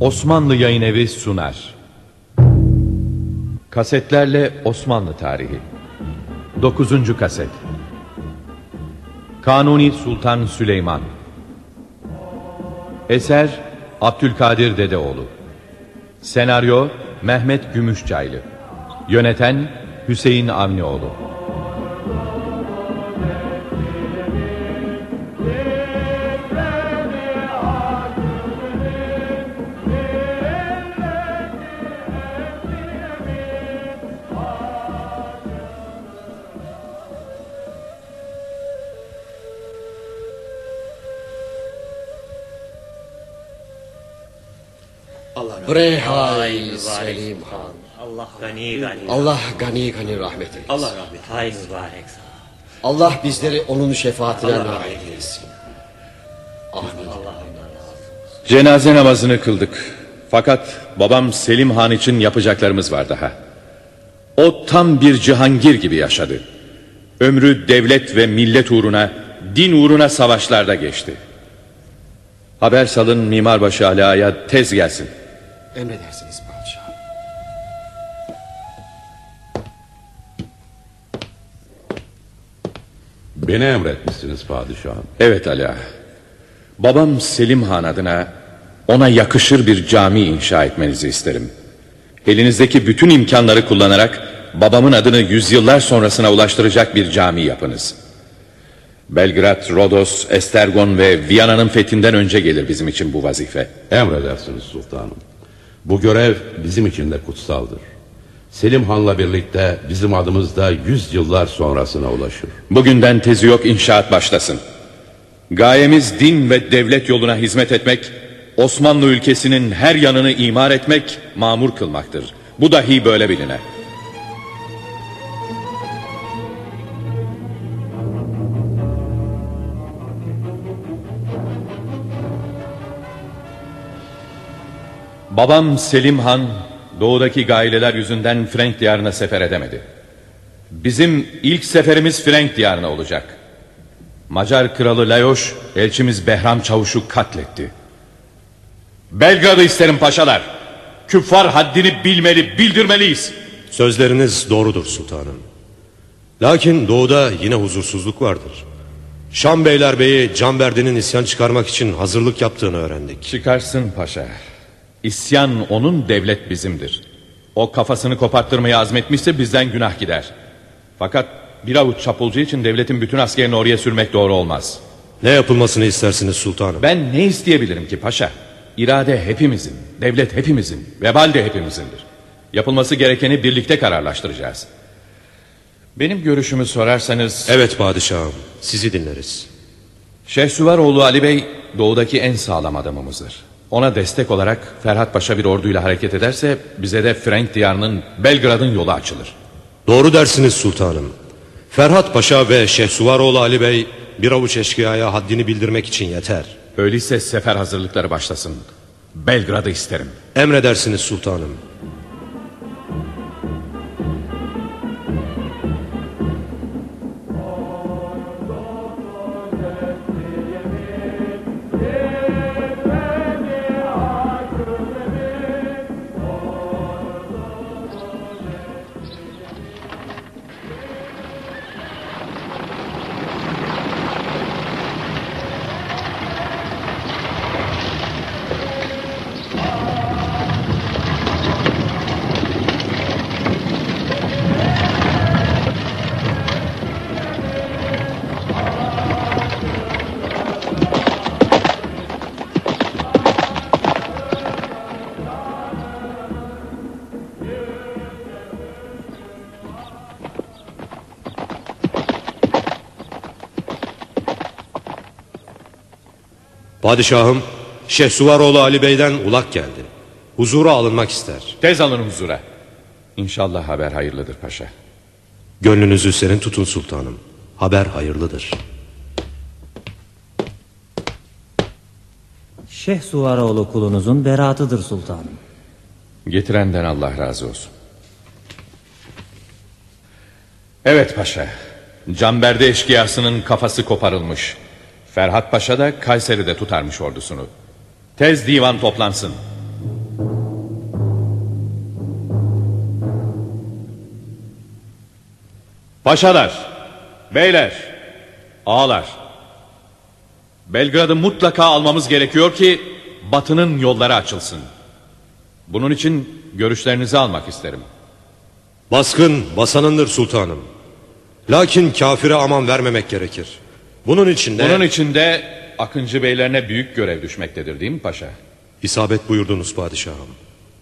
Osmanlı Yayın Evi sunar. Kasetlerle Osmanlı Tarihi. 9. kaset. Kanuni Sultan Süleyman. Eser Abdülkadir Dedeoğlu. Senaryo Mehmet Gümüşçaylı. Yöneten Hüseyin Avnioğlu. Bre Selim Han. Allah gani gani. Allah gani gani rahmet eylesin. Allah rahmet. Hay mübarek. Allah bizleri onun şefaatine nail eylesin. Amin. Cenaze namazını kıldık. Fakat babam Selim Han için yapacaklarımız var daha. O tam bir cihangir gibi yaşadı. Ömrü devlet ve millet uğruna, din uğruna savaşlarda geçti. Haber salın Mimarbaşı Ala'ya tez gelsin. Emredersiniz padişahım. Beni emretmişsiniz padişahım. Evet Ala. Babam Selim Han adına ona yakışır bir cami inşa etmenizi isterim. Elinizdeki bütün imkanları kullanarak babamın adını yüzyıllar sonrasına ulaştıracak bir cami yapınız. Belgrad, Rodos, Estergon ve Viyana'nın fethinden önce gelir bizim için bu vazife. Emredersiniz sultanım. Bu görev bizim için de kutsaldır. Selim Han'la birlikte bizim adımız da yüz yıllar sonrasına ulaşır. Bugünden tezi yok inşaat başlasın. Gayemiz din ve devlet yoluna hizmet etmek, Osmanlı ülkesinin her yanını imar etmek, mamur kılmaktır. Bu dahi böyle biline. Babam Selim Han doğudaki gaileler yüzünden Frank diyarına sefer edemedi. Bizim ilk seferimiz Frank diyarına olacak. Macar kralı Layoş elçimiz Behram Çavuş'u katletti. Belgrad'ı isterim paşalar. Küffar haddini bilmeli, bildirmeliyiz. Sözleriniz doğrudur sultanım. Lakin doğuda yine huzursuzluk vardır. Şam Beylerbeyi Canberdi'nin isyan çıkarmak için hazırlık yaptığını öğrendik. Çıkarsın paşa. İsyan onun, devlet bizimdir. O kafasını koparttırmaya azmetmişse bizden günah gider. Fakat bir avuç çapulcu için devletin bütün askerini oraya sürmek doğru olmaz. Ne yapılmasını istersiniz sultanım? Ben ne isteyebilirim ki paşa? İrade hepimizin, devlet hepimizin, vebal de hepimizindir. Yapılması gerekeni birlikte kararlaştıracağız. Benim görüşümü sorarsanız... Evet padişahım sizi dinleriz. Şehsuvaroğlu Ali Bey doğudaki en sağlam adamımızdır. Ona destek olarak Ferhat Paşa bir orduyla hareket ederse bize de Frank diyarının Belgrad'ın yolu açılır. Doğru dersiniz sultanım. Ferhat Paşa ve Şehsuvaroğlu Ali Bey bir avuç eşkıyaya haddini bildirmek için yeter. Öyleyse sefer hazırlıkları başlasın. Belgrad'ı isterim. Emredersiniz sultanım. Padişahım Şehsuvaroğlu Ali Bey'den ulak geldi. Huzura alınmak ister. Tez alın huzura. İnşallah haber hayırlıdır paşa. Gönlünüzü serin tutun sultanım. Haber hayırlıdır. Şeyh Suvaroğlu kulunuzun beratıdır sultanım. Getirenden Allah razı olsun. Evet paşa. Canberdi eşkıyasının kafası koparılmış. Ferhat Paşa da Kayseri'de tutarmış ordusunu. Tez divan toplansın. Paşalar, beyler, ağalar. Belgrad'ı mutlaka almamız gerekiyor ki batının yolları açılsın. Bunun için görüşlerinizi almak isterim. Baskın basanındır sultanım. Lakin kafire aman vermemek gerekir. Bunun için de Bunun için de Akıncı beylerine büyük görev düşmektedir değil mi paşa? isabet buyurdunuz padişahım.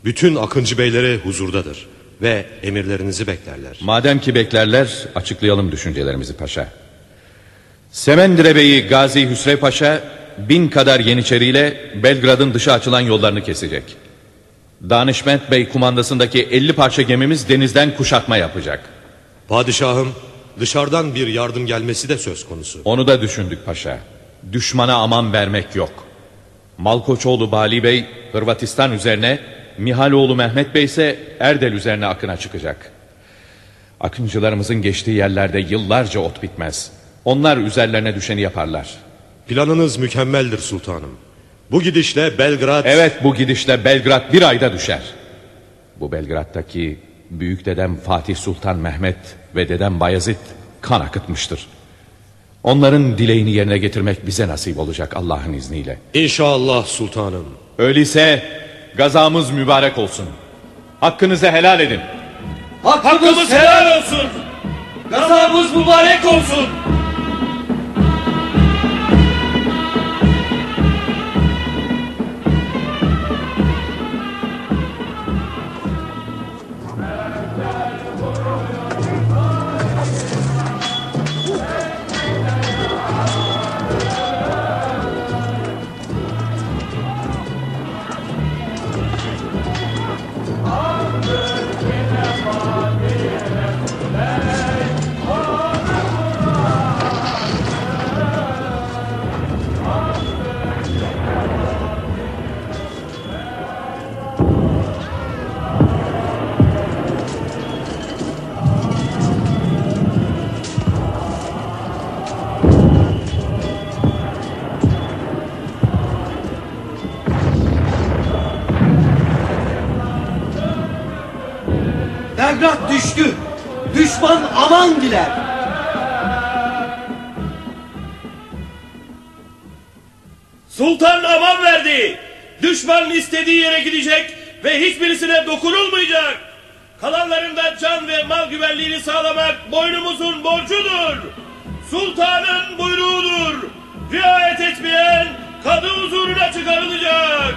Bütün akıncı beyleri huzurdadır ve emirlerinizi beklerler. Madem ki beklerler açıklayalım düşüncelerimizi paşa. Semendire Bey'i Gazi Hüsrev Paşa bin kadar yeniçeriyle Belgrad'ın dışa açılan yollarını kesecek. Danişment Bey kumandasındaki 50 parça gemimiz denizden kuşatma yapacak. Padişahım dışarıdan bir yardım gelmesi de söz konusu. Onu da düşündük paşa. Düşmana aman vermek yok. Malkoçoğlu Bali Bey Hırvatistan üzerine, Mihaloğlu Mehmet Bey ise Erdel üzerine akına çıkacak. Akıncılarımızın geçtiği yerlerde yıllarca ot bitmez. Onlar üzerlerine düşeni yaparlar. Planınız mükemmeldir sultanım. Bu gidişle Belgrad... Evet bu gidişle Belgrad bir ayda düşer. Bu Belgrad'daki büyük dedem Fatih Sultan Mehmet ve dedem Bayezid kan akıtmıştır. Onların dileğini yerine getirmek bize nasip olacak Allah'ın izniyle. İnşallah sultanım. Öyleyse gazamız mübarek olsun. Hakkınızı helal edin. Hakkımız helal olsun. Gazamız mübarek olsun. Sultan aman verdi. Düşmanın istediği yere gidecek ve hiçbirisine dokunulmayacak. Kalanlarında can ve mal güvenliğini sağlamak boynumuzun borcudur. Sultanın buyruğudur. Riayet etmeyen kadı huzuruna çıkarılacak.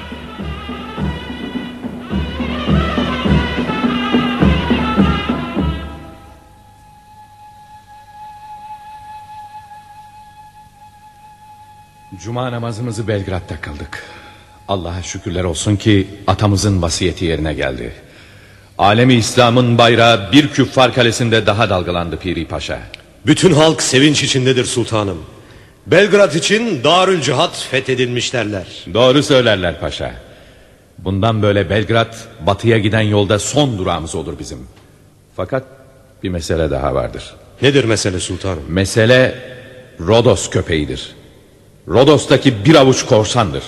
Cuma namazımızı Belgrad'da kıldık. Allah'a şükürler olsun ki atamızın vasiyeti yerine geldi. Alemi İslam'ın bayrağı bir küffar kalesinde daha dalgalandı Piri Paşa. Bütün halk sevinç içindedir sultanım. Belgrad için Darül Cihat fethedilmiş derler. Doğru söylerler paşa. Bundan böyle Belgrad batıya giden yolda son durağımız olur bizim. Fakat bir mesele daha vardır. Nedir mesele sultanım? Mesele Rodos köpeğidir. Rodos'taki bir avuç korsandır.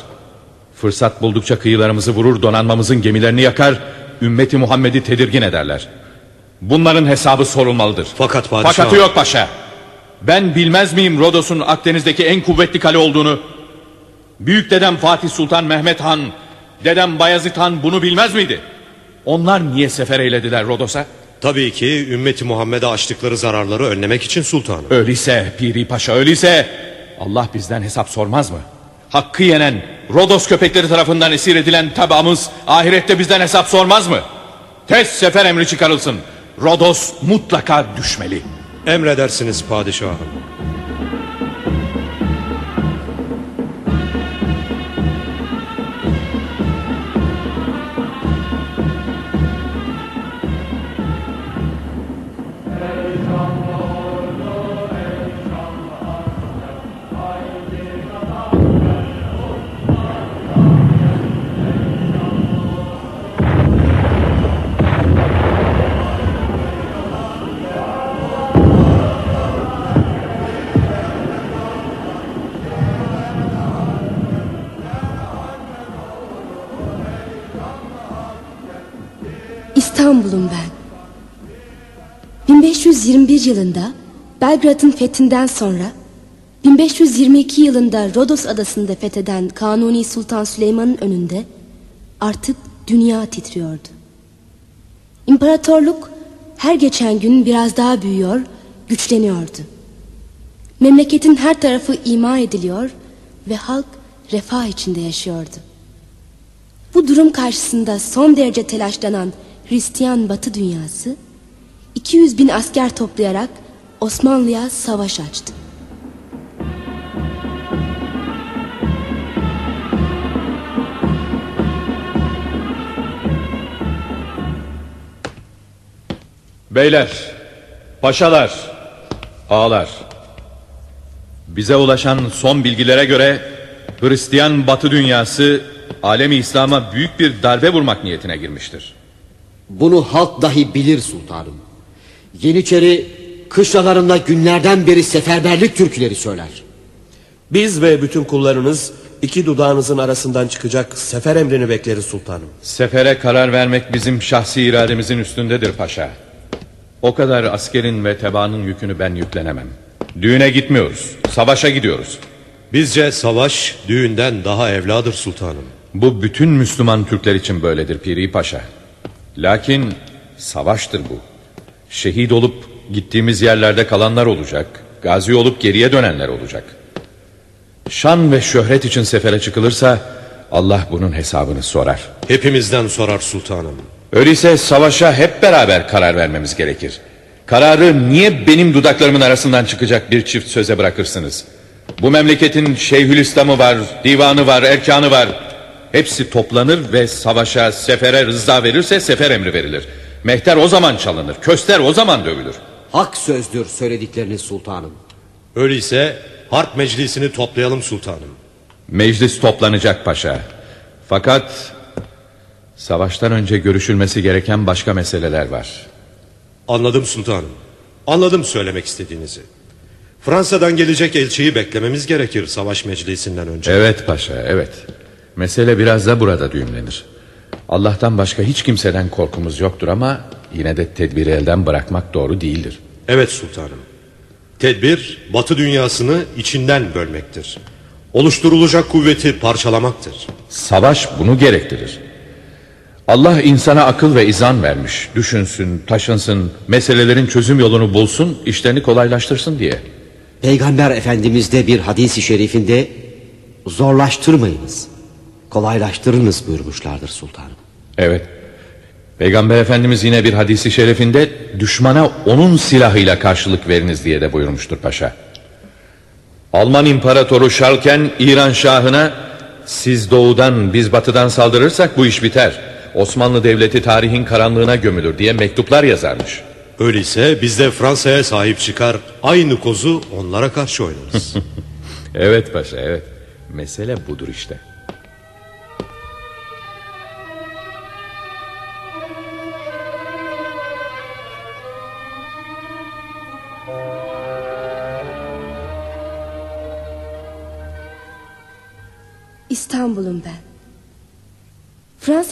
Fırsat buldukça kıyılarımızı vurur, donanmamızın gemilerini yakar, ümmeti Muhammed'i tedirgin ederler. Bunların hesabı sorulmalıdır. Fakat padişahım- Fakatı yok paşa. Ben bilmez miyim Rodos'un Akdeniz'deki en kuvvetli kale olduğunu? Büyük dedem Fatih Sultan Mehmet Han, dedem Bayezid Han bunu bilmez miydi? Onlar niye sefer eylediler Rodos'a? Tabii ki ümmeti Muhammed'e açtıkları zararları önlemek için sultanım. Öyleyse Piri Paşa öyleyse Allah bizden hesap sormaz mı? Hakkı yenen Rodos köpekleri tarafından esir edilen tabağımız ahirette bizden hesap sormaz mı? Tez sefer emri çıkarılsın. Rodos mutlaka düşmeli. Emredersiniz padişahım. İstanbul'um ben. 1521 yılında Belgrad'ın fethinden sonra 1522 yılında Rodos adasında fetheden Kanuni Sultan Süleyman'ın önünde artık dünya titriyordu. İmparatorluk her geçen gün biraz daha büyüyor, güçleniyordu. Memleketin her tarafı ima ediliyor ve halk refah içinde yaşıyordu. Bu durum karşısında son derece telaşlanan Hristiyan Batı dünyası 200 bin asker toplayarak Osmanlı'ya savaş açtı. Beyler, paşalar, ağalar. Bize ulaşan son bilgilere göre Hristiyan Batı dünyası alemi İslam'a büyük bir darbe vurmak niyetine girmiştir. Bunu halk dahi bilir sultanım. Yeniçeri kışlalarında günlerden beri seferberlik türküleri söyler. Biz ve bütün kullarınız iki dudağınızın arasından çıkacak sefer emrini bekleriz sultanım. Sefere karar vermek bizim şahsi irademizin üstündedir paşa. O kadar askerin ve tebaanın yükünü ben yüklenemem. Düğüne gitmiyoruz, savaşa gidiyoruz. Bizce savaş düğünden daha evladır sultanım. Bu bütün Müslüman Türkler için böyledir Piri Paşa. Lakin savaştır bu. Şehit olup gittiğimiz yerlerde kalanlar olacak. Gazi olup geriye dönenler olacak. Şan ve şöhret için sefere çıkılırsa Allah bunun hesabını sorar. Hepimizden sorar sultanım. Öyleyse savaşa hep beraber karar vermemiz gerekir. Kararı niye benim dudaklarımın arasından çıkacak bir çift söze bırakırsınız? Bu memleketin Şeyhülislam'ı var, divanı var, erkanı var. Hepsi toplanır ve savaşa, sefere rıza verirse sefer emri verilir. Mehter o zaman çalınır, köster o zaman dövülür. Hak sözdür söyledikleriniz sultanım. Öyleyse harp meclisini toplayalım sultanım. Meclis toplanacak paşa. Fakat savaştan önce görüşülmesi gereken başka meseleler var. Anladım sultanım. Anladım söylemek istediğinizi. Fransa'dan gelecek elçiyi beklememiz gerekir savaş meclisinden önce. Evet paşa, evet. Mesele biraz da burada düğümlenir. Allah'tan başka hiç kimseden korkumuz yoktur ama yine de tedbiri elden bırakmak doğru değildir. Evet sultanım. Tedbir batı dünyasını içinden bölmektir. Oluşturulacak kuvveti parçalamaktır. Savaş bunu gerektirir. Allah insana akıl ve izan vermiş. Düşünsün, taşınsın, meselelerin çözüm yolunu bulsun, işlerini kolaylaştırsın diye. Peygamber Efendimiz de bir hadisi şerifinde zorlaştırmayınız, kolaylaştırınız buyurmuşlardır sultanım. Evet. Peygamber Efendimiz yine bir hadisi şerifinde düşmana onun silahıyla karşılık veriniz diye de buyurmuştur paşa. Alman İmparatoru Şalken İran Şahı'na siz doğudan biz batıdan saldırırsak bu iş biter. Osmanlı Devleti tarihin karanlığına gömülür diye mektuplar yazarmış. Öyleyse biz de Fransa'ya sahip çıkar aynı kozu onlara karşı oynarız. evet paşa evet. Mesele budur işte.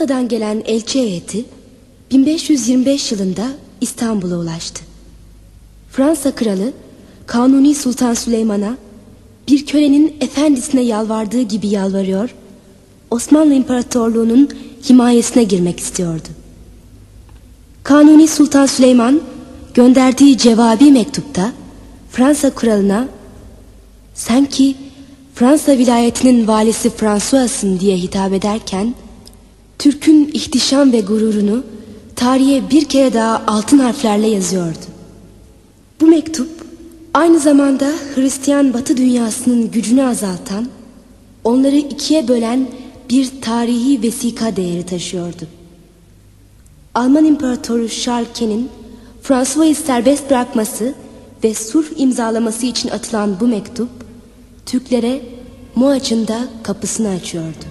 Fransa'dan gelen elçi heyeti 1525 yılında İstanbul'a ulaştı. Fransa kralı Kanuni Sultan Süleyman'a bir kölenin efendisine yalvardığı gibi yalvarıyor, Osmanlı İmparatorluğu'nun himayesine girmek istiyordu. Kanuni Sultan Süleyman gönderdiği cevabi mektupta Fransa kralına sen ki Fransa vilayetinin valisi François'ın diye hitap ederken Türk'ün ihtişam ve gururunu tarihe bir kere daha altın harflerle yazıyordu. Bu mektup aynı zamanda Hristiyan Batı dünyasının gücünü azaltan, onları ikiye bölen bir tarihi vesika değeri taşıyordu. Alman İmparatoru Charles'in François'ı serbest bırakması ve sulh imzalaması için atılan bu mektup Türklere Moaç'ın da kapısını açıyordu.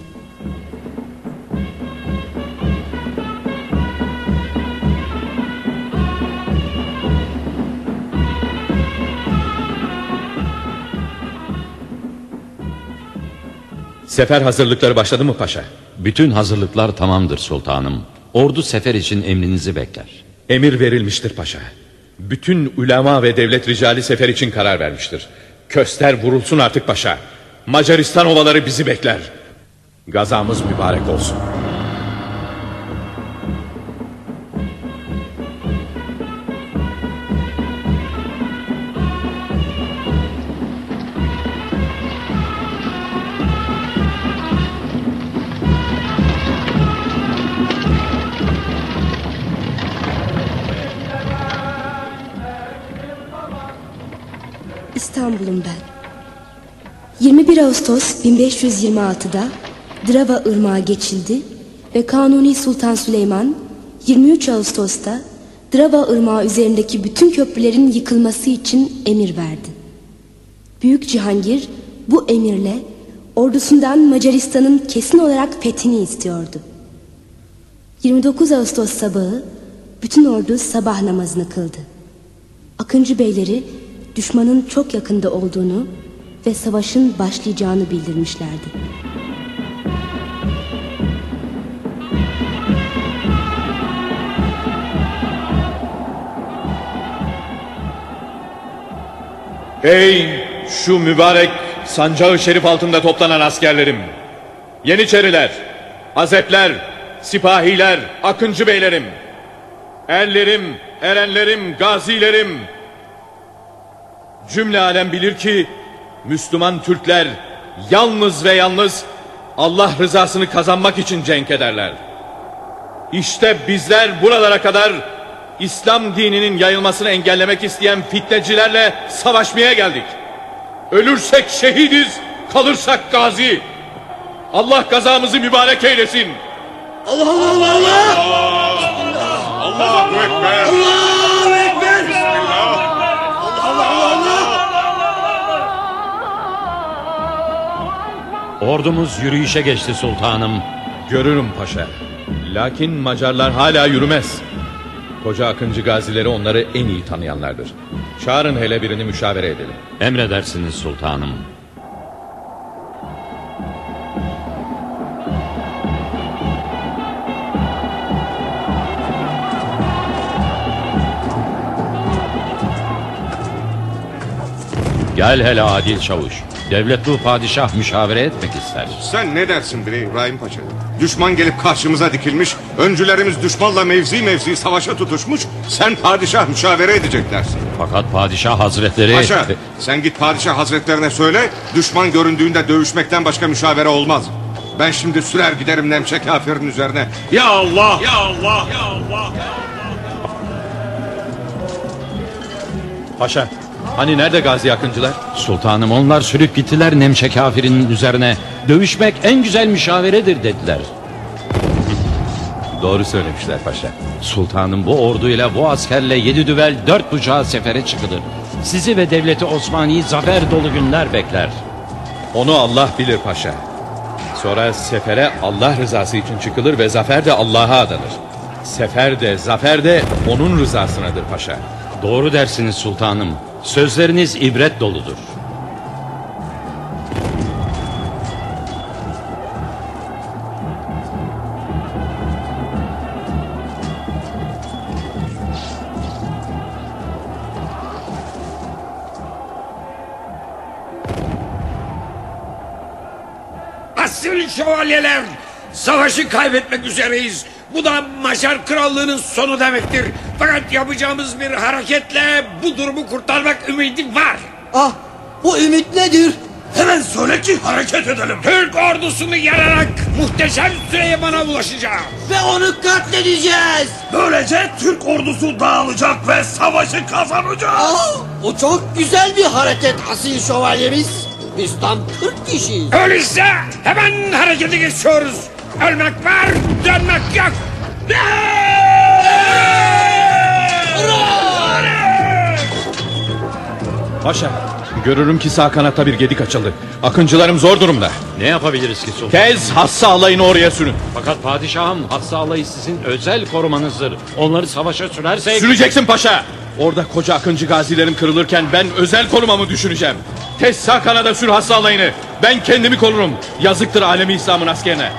Sefer hazırlıkları başladı mı paşa? Bütün hazırlıklar tamamdır sultanım. Ordu sefer için emrinizi bekler. Emir verilmiştir paşa. Bütün ulema ve devlet ricali sefer için karar vermiştir. Köster vurulsun artık paşa. Macaristan ovaları bizi bekler. Gazamız mübarek olsun. İstanbul'um ben. 21 Ağustos 1526'da Drava Irmağı geçildi ve Kanuni Sultan Süleyman 23 Ağustos'ta Drava Irmağı üzerindeki bütün köprülerin yıkılması için emir verdi. Büyük Cihangir bu emirle ordusundan Macaristan'ın kesin olarak fethini istiyordu. 29 Ağustos sabahı bütün ordu sabah namazını kıldı. Akıncı beyleri düşmanın çok yakında olduğunu ve savaşın başlayacağını bildirmişlerdi. Ey şu mübarek sancağı şerif altında toplanan askerlerim. Yeniçeriler, azepler, sipahiler, akıncı beylerim. Erlerim, erenlerim, gazilerim. Cümle alem bilir ki Müslüman Türkler yalnız ve yalnız Allah rızasını kazanmak için cenk ederler. İşte bizler buralara kadar İslam dininin yayılmasını engellemek isteyen fitnecilerle savaşmaya geldik. Ölürsek şehidiz, kalırsak gazi. Allah kazamızı mübarek eylesin. Allah Allah Allah Allah! Allahu Ekber. Allahu Ekber! Ordumuz yürüyüşe geçti sultanım. Görürüm paşa. Lakin Macarlar hala yürümez. Koca Akıncı gazileri onları en iyi tanıyanlardır. Çağırın hele birini müşavere edelim. Emredersiniz sultanım. Gel hele adil çavuş. Devletli padişah müşavere etmek ister. Sen ne dersin bre İbrahim Paşa? Düşman gelip karşımıza dikilmiş, öncülerimiz düşmanla mevzi mevzi savaşa tutuşmuş, sen padişah müşavere edecek dersin. Fakat padişah hazretleri... Paşa, sen git padişah hazretlerine söyle, düşman göründüğünde dövüşmekten başka müşavere olmaz. Ben şimdi sürer giderim Nemşe kafirin üzerine. Ya Allah! Ya Allah! Ya Allah! Paşa, hani nerede gazi Akıncılar? Sultanım onlar sürüp gittiler Nemşe kafirinin üzerine. Dövüşmek en güzel müşaveredir dediler. Doğru söylemişler paşa. Sultanım bu orduyla bu askerle yedi düvel dört bucağı sefere çıkılır. Sizi ve devleti Osmani'yi zafer dolu günler bekler. Onu Allah bilir paşa. Sonra sefere Allah rızası için çıkılır ve zafer de Allah'a adanır. Sefer de zafer de onun rızasınadır paşa. Doğru dersiniz sultanım. Sözleriniz ibret doludur. Asil şövalyeler! Savaşı kaybetmek üzereyiz. Bu da Macar krallığının sonu demektir. Fakat yapacağımız bir hareketle bu durumu kurtarmak ümidi var. Ah bu ümit nedir? Hemen söyle ki hareket edelim. Türk ordusunu yararak muhteşem Süleyman'a ulaşacağız. Ve onu katledeceğiz. Böylece Türk ordusu dağılacak ve savaşı kazanacağız. Ah, bu çok güzel bir hareket asil şövalyemiz. Biz tam 40 kişiyiz. Öyleyse hemen harekete geçiyoruz. Ölmek var, dönmek yok. Paşa, görürüm ki sağ kanatta bir gedik açıldı. Akıncılarım zor durumda. Ne yapabiliriz ki sultanım? Tez hassa alayını oraya sürün. Fakat padişahım hassa alayı sizin özel korumanızdır. Onları savaşa sürersek... Süreceksin paşa. Orada koca akıncı gazilerim kırılırken ben özel korumamı düşüneceğim. Tez sağ kanada sür hassa alayını. Ben kendimi korurum. Yazıktır alemi İslam'ın askerine.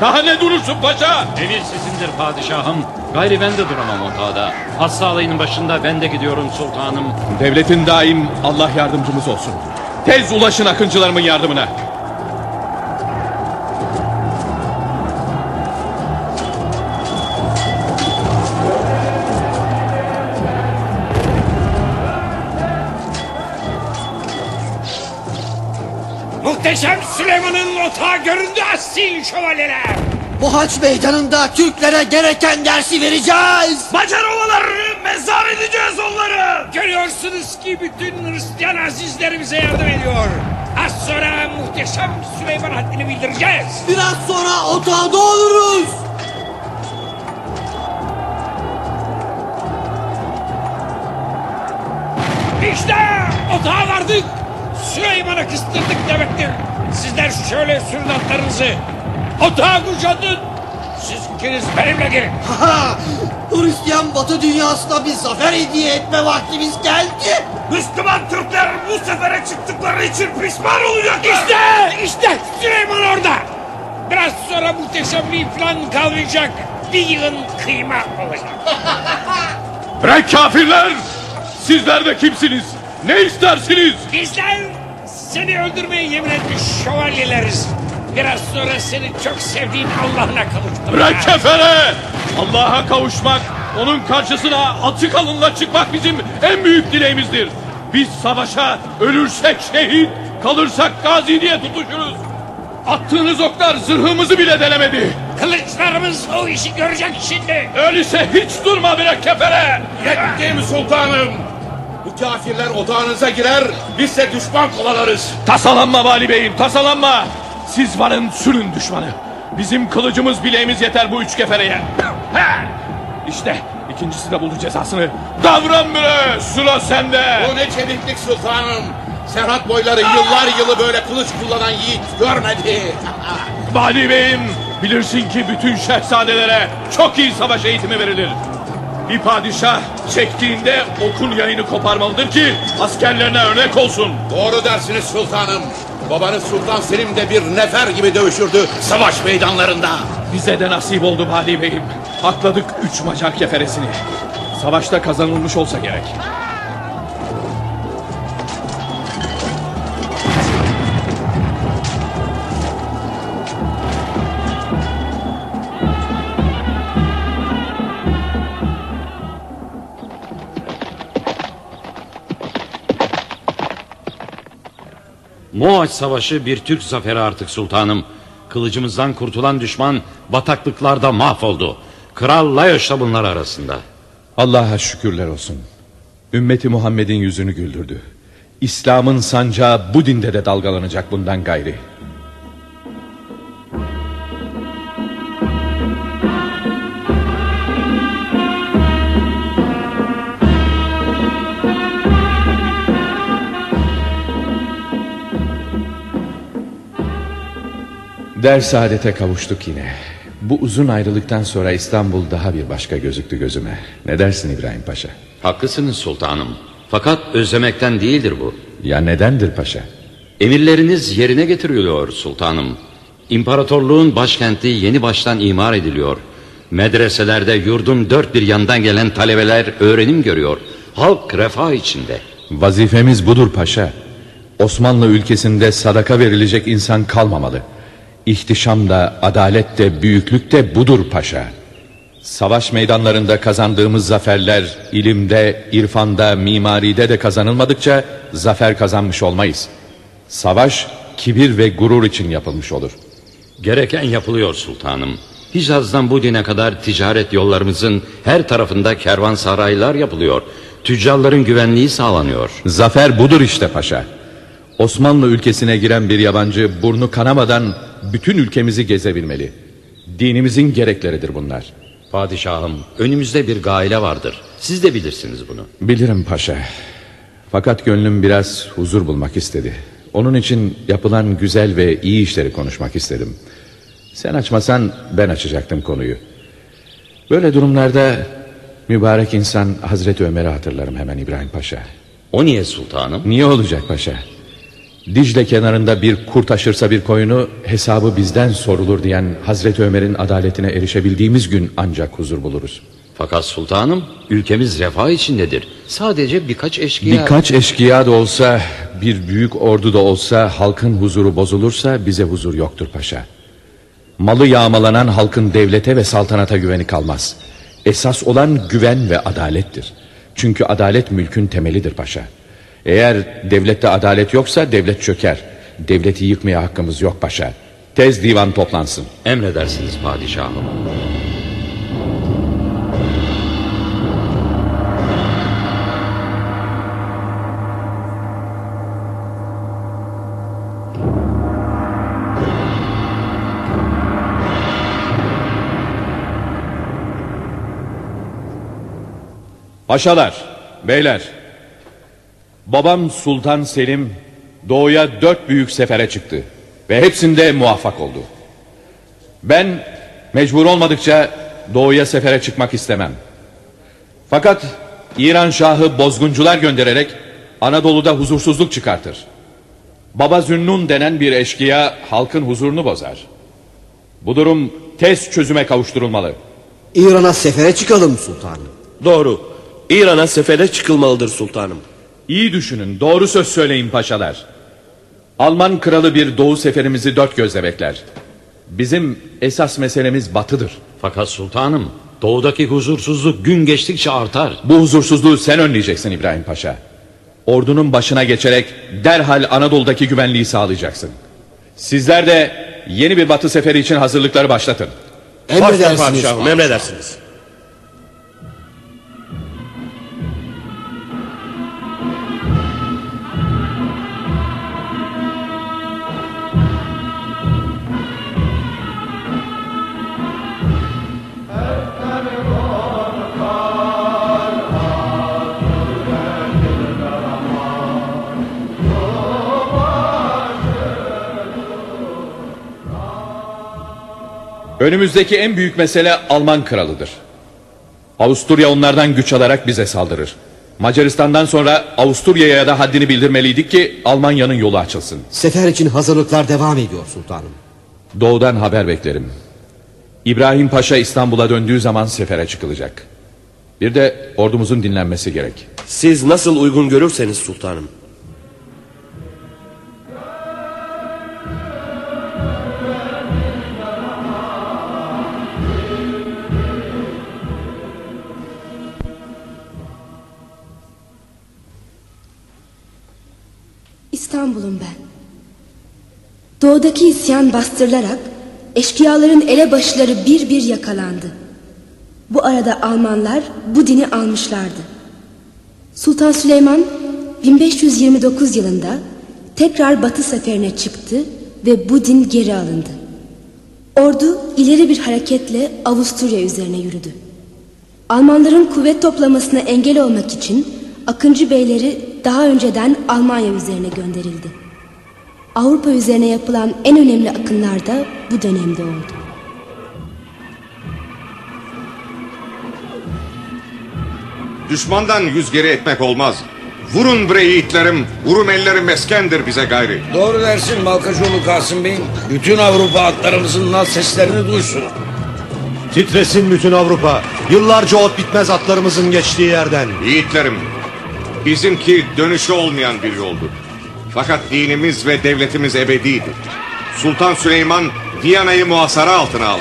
Daha ne durursun paşa? Emir sizindir padişahım. Gayri ben de duramam otağda. Hasta alayının başında ben de gidiyorum sultanım. Devletin daim Allah yardımcımız olsun. Tez ulaşın akıncılarımın yardımına. Muhteşem Süleyman'ın otağı göründü asil şövalyeler. Bu haç meydanında Türklere gereken dersi vereceğiz. Macar ovalarını mezar edeceğiz onları. Görüyorsunuz ki bütün Hristiyan azizlerimize yardım ediyor. Az sonra muhteşem Süleyman haddini bildireceğiz. Biraz sonra otağda oluruz. İşte otağa vardık. Süleyman'ı kıstırdık demektir. Sizler şöyle sürün atlarınızı. Otağa kuşatın. Siz ikiniz benimle gelin. Hristiyan batı dünyasına bir zafer hediye etme vaktimiz geldi. Müslüman Türkler bu sefere çıktıkları için pişman olacaklar. İşte, işte Süleyman orada. Biraz sonra muhteşem bir plan kavrayacak. Bir yığın kıyma olacak. Bre kafirler! Sizler de kimsiniz? Ne istersiniz? Bizler seni öldürmeye yemin etmiş şövalyeleriz. Biraz sonra seni çok sevdiğin Allah'ına Bre kavuşturacağız. kefere! Allah'a kavuşmak, onun karşısına açık alınla çıkmak bizim en büyük dileğimizdir. Biz savaşa ölürsek şehit, kalırsak gazi diye tutuşuruz. Attığınız oklar zırhımızı bile delemedi. Kılıçlarımız o işi görecek şimdi. Öyleyse hiç durma bre kefere! Yetti mi sultanım? Bu kafirler odağınıza girer, biz de düşman kovalarız. Tasalanma vali beyim tasalanma. Siz varın sürün düşmanı. Bizim kılıcımız bileğimiz yeter bu üç kefereye. İşte ikincisi de buldu cezasını. Davran bre sıra sende. Bu ne çeviklik sultanım. Serhat boyları yıllar yılı böyle kılıç kullanan yiğit görmedi. Vali beyim bilirsin ki bütün şehzadelere çok iyi savaş eğitimi verilir. Bir padişah çektiğinde okun yayını koparmalıdır ki askerlerine örnek olsun. Doğru dersiniz sultanım. Babanız Sultan Selim de bir nefer gibi dövüşürdü savaş meydanlarında. Bize de nasip oldu Vali Bey'im. Akladık üç Macar keferesini. Savaşta kazanılmış olsa gerek. Moğaç Savaşı bir Türk zaferi artık sultanım. Kılıcımızdan kurtulan düşman bataklıklarda mahvoldu. Kral Layoş da bunlar arasında. Allah'a şükürler olsun. Ümmeti Muhammed'in yüzünü güldürdü. İslam'ın sancağı bu dinde de dalgalanacak bundan gayri. Der saadete kavuştuk yine. Bu uzun ayrılıktan sonra İstanbul daha bir başka gözüktü gözüme. Ne dersin İbrahim Paşa? Haklısınız sultanım. Fakat özlemekten değildir bu. Ya nedendir paşa? Emirleriniz yerine getiriliyor sultanım. İmparatorluğun başkenti yeni baştan imar ediliyor. Medreselerde yurdun dört bir yandan gelen talebeler öğrenim görüyor. Halk refah içinde. Vazifemiz budur paşa. Osmanlı ülkesinde sadaka verilecek insan kalmamalı. İhtişam da, adalet de, büyüklük de budur paşa. Savaş meydanlarında kazandığımız zaferler ilimde, irfanda, mimaride de kazanılmadıkça zafer kazanmış olmayız. Savaş kibir ve gurur için yapılmış olur. Gereken yapılıyor sultanım. Hicaz'dan bu dine kadar ticaret yollarımızın her tarafında kervansaraylar yapılıyor. Tüccarların güvenliği sağlanıyor. Zafer budur işte paşa. Osmanlı ülkesine giren bir yabancı burnu kanamadan bütün ülkemizi gezebilmeli. Dinimizin gerekleridir bunlar. Padişahım önümüzde bir gaile vardır. Siz de bilirsiniz bunu. Bilirim paşa. Fakat gönlüm biraz huzur bulmak istedi. Onun için yapılan güzel ve iyi işleri konuşmak istedim. Sen açmasan ben açacaktım konuyu. Böyle durumlarda mübarek insan Hazreti Ömer'i hatırlarım hemen İbrahim Paşa. O niye sultanım? Niye olacak paşa? Dicle kenarında bir kurt aşırsa bir koyunu hesabı bizden sorulur diyen Hazreti Ömer'in adaletine erişebildiğimiz gün ancak huzur buluruz. Fakat sultanım ülkemiz refah içindedir. Sadece birkaç eşkıya... Birkaç eşkıya da olsa, bir büyük ordu da olsa halkın huzuru bozulursa bize huzur yoktur paşa. Malı yağmalanan halkın devlete ve saltanata güveni kalmaz. Esas olan güven ve adalettir. Çünkü adalet mülkün temelidir paşa. Eğer devlette adalet yoksa devlet çöker. Devleti yıkmaya hakkımız yok paşa. Tez divan toplansın. Emredersiniz padişahım. Paşalar, beyler. Babam Sultan Selim doğuya dört büyük sefere çıktı. Ve hepsinde muvaffak oldu. Ben mecbur olmadıkça doğuya sefere çıkmak istemem. Fakat İran Şahı bozguncular göndererek Anadolu'da huzursuzluk çıkartır. Baba Zünnun denen bir eşkıya halkın huzurunu bozar. Bu durum tez çözüme kavuşturulmalı. İran'a sefere çıkalım sultanım. Doğru. İran'a sefere çıkılmalıdır sultanım. İyi düşünün, doğru söz söyleyin paşalar. Alman kralı bir doğu seferimizi dört gözle bekler. Bizim esas meselemiz batıdır. Fakat sultanım doğudaki huzursuzluk gün geçtikçe artar. Bu huzursuzluğu sen önleyeceksin İbrahim Paşa. Ordunun başına geçerek derhal Anadolu'daki güvenliği sağlayacaksın. Sizler de yeni bir batı seferi için hazırlıkları başlatın. Emredersiniz padişahım, emredersiniz. Önümüzdeki en büyük mesele Alman kralıdır. Avusturya onlardan güç alarak bize saldırır. Macaristan'dan sonra Avusturya'ya da haddini bildirmeliydik ki Almanya'nın yolu açılsın. Sefer için hazırlıklar devam ediyor sultanım. Doğudan haber beklerim. İbrahim Paşa İstanbul'a döndüğü zaman sefere çıkılacak. Bir de ordumuzun dinlenmesi gerek. Siz nasıl uygun görürseniz sultanım. Doğudaki isyan bastırılarak eşkıyaların elebaşıları bir bir yakalandı. Bu arada Almanlar bu dini almışlardı. Sultan Süleyman 1529 yılında tekrar batı seferine çıktı ve bu din geri alındı. Ordu ileri bir hareketle Avusturya üzerine yürüdü. Almanların kuvvet toplamasına engel olmak için Akıncı beyleri daha önceden Almanya üzerine gönderildi. Avrupa üzerine yapılan en önemli akınlar da bu dönemde oldu. Düşmandan yüz geri etmek olmaz. Vurun bre yiğitlerim, vurum ellerim meskendir bize gayri. Doğru dersin Malkaçoğlu Kasım Bey'in. Bütün Avrupa atlarımızın nal seslerini duysun. Titresin bütün Avrupa. Yıllarca ot bitmez atlarımızın geçtiği yerden. Yiğitlerim, bizimki dönüşü olmayan bir yoldur. Fakat dinimiz ve devletimiz ebedidir. Sultan Süleyman Viyana'yı muhasara altına aldı.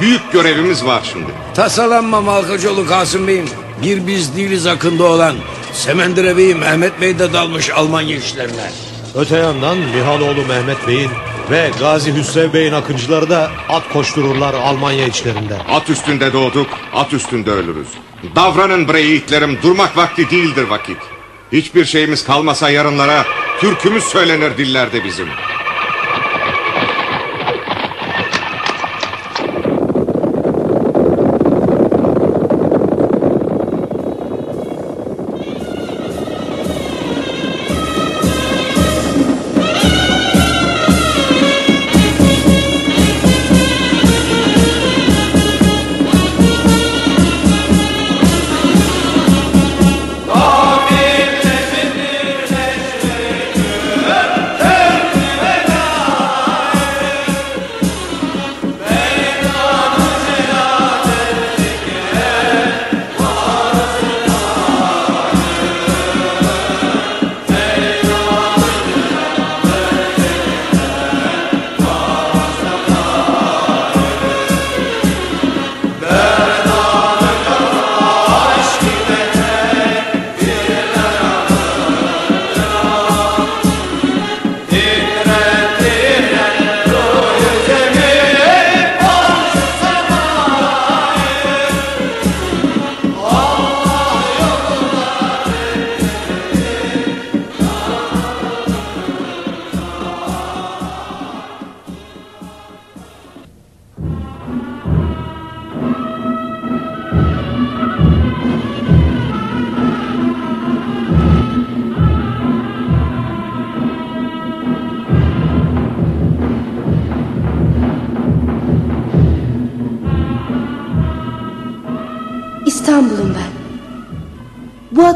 Büyük görevimiz var şimdi. Tasalanma Malkaçoğlu Kasım Bey'im. Bir biz değiliz akında olan. Semendire Bey'i Mehmet Bey de dalmış Almanya işlerine. Öte yandan Mihaloğlu Mehmet Bey'in ve Gazi Hüsrev Bey'in akıncıları da at koştururlar Almanya içlerinde. At üstünde doğduk, at üstünde ölürüz. Davranın bre yiğitlerim, durmak vakti değildir vakit. Hiçbir şeyimiz kalmasa yarınlara türkümüz söylenir dillerde bizim.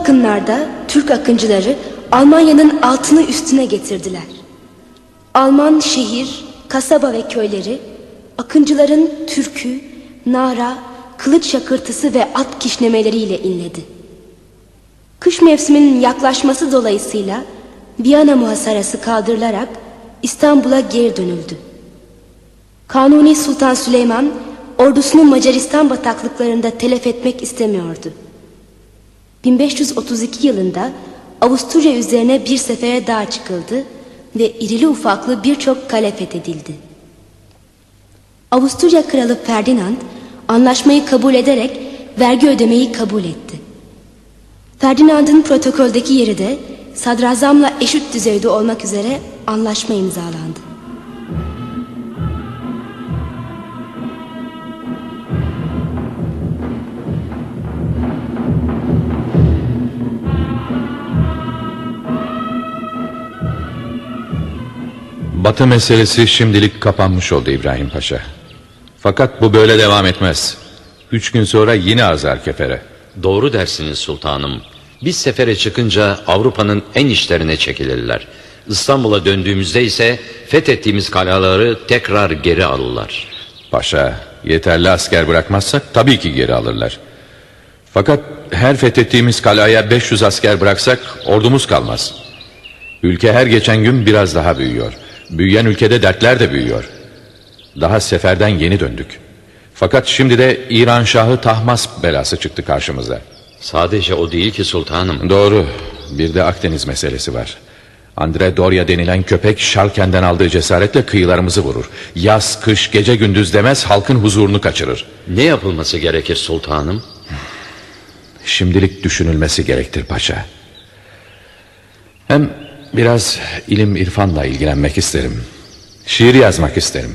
Akınlarda Türk akıncıları Almanya'nın altını üstüne getirdiler. Alman şehir, kasaba ve köyleri akıncıların türkü, nara, kılıç şakırtısı ve at kişnemeleriyle inledi. Kış mevsiminin yaklaşması dolayısıyla Viyana muhasarası kaldırılarak İstanbul'a geri dönüldü. Kanuni Sultan Süleyman ordusunu Macaristan bataklıklarında telef etmek istemiyordu. 1532 yılında Avusturya üzerine bir sefere daha çıkıldı ve irili ufaklı birçok kale fethedildi. Avusturya Kralı Ferdinand anlaşmayı kabul ederek vergi ödemeyi kabul etti. Ferdinand'ın protokoldeki yeri de sadrazamla eşit düzeyde olmak üzere anlaşma imzalandı. Batı meselesi şimdilik kapanmış oldu İbrahim Paşa. Fakat bu böyle devam etmez. Üç gün sonra yine azar kefere. Doğru dersiniz sultanım. Biz sefere çıkınca Avrupa'nın en işlerine çekilirler. İstanbul'a döndüğümüzde ise fethettiğimiz kalaları tekrar geri alırlar. Paşa yeterli asker bırakmazsak tabii ki geri alırlar. Fakat her fethettiğimiz kalaya 500 asker bıraksak ordumuz kalmaz. Ülke her geçen gün biraz daha büyüyor. Büyüyen ülkede dertler de büyüyor. Daha seferden yeni döndük. Fakat şimdi de İran Şahı Tahmas belası çıktı karşımıza. Sadece o değil ki sultanım. Doğru. Bir de Akdeniz meselesi var. Andre Doria denilen köpek Şalken'den aldığı cesaretle kıyılarımızı vurur. Yaz, kış, gece gündüz demez halkın huzurunu kaçırır. Ne yapılması gerekir sultanım? Şimdilik düşünülmesi gerektir paşa. Hem biraz ilim irfanla ilgilenmek isterim. Şiir yazmak isterim.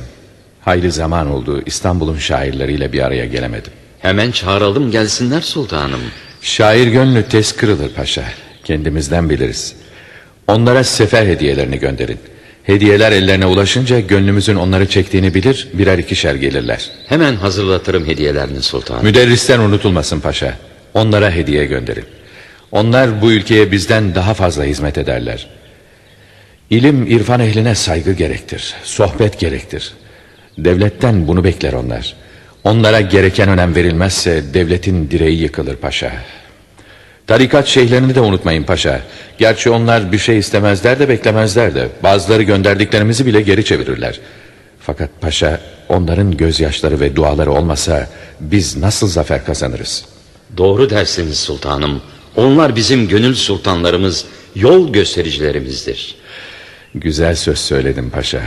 Hayli zaman oldu İstanbul'un şairleriyle bir araya gelemedim. Hemen çağıralım gelsinler sultanım. Şair gönlü tez kırılır paşa. Kendimizden biliriz. Onlara sefer hediyelerini gönderin. Hediyeler ellerine ulaşınca gönlümüzün onları çektiğini bilir, birer ikişer gelirler. Hemen hazırlatırım hediyelerini sultanım. Müderristen unutulmasın paşa. Onlara hediye gönderin. Onlar bu ülkeye bizden daha fazla hizmet ederler. İlim irfan ehline saygı gerektir. Sohbet gerektir. Devletten bunu bekler onlar. Onlara gereken önem verilmezse devletin direği yıkılır paşa. Tarikat şeyhlerini de unutmayın paşa. Gerçi onlar bir şey istemezler de beklemezler de. Bazıları gönderdiklerimizi bile geri çevirirler. Fakat paşa onların gözyaşları ve duaları olmasa biz nasıl zafer kazanırız? Doğru dersiniz sultanım. Onlar bizim gönül sultanlarımız, yol göstericilerimizdir. Güzel söz söyledin paşa.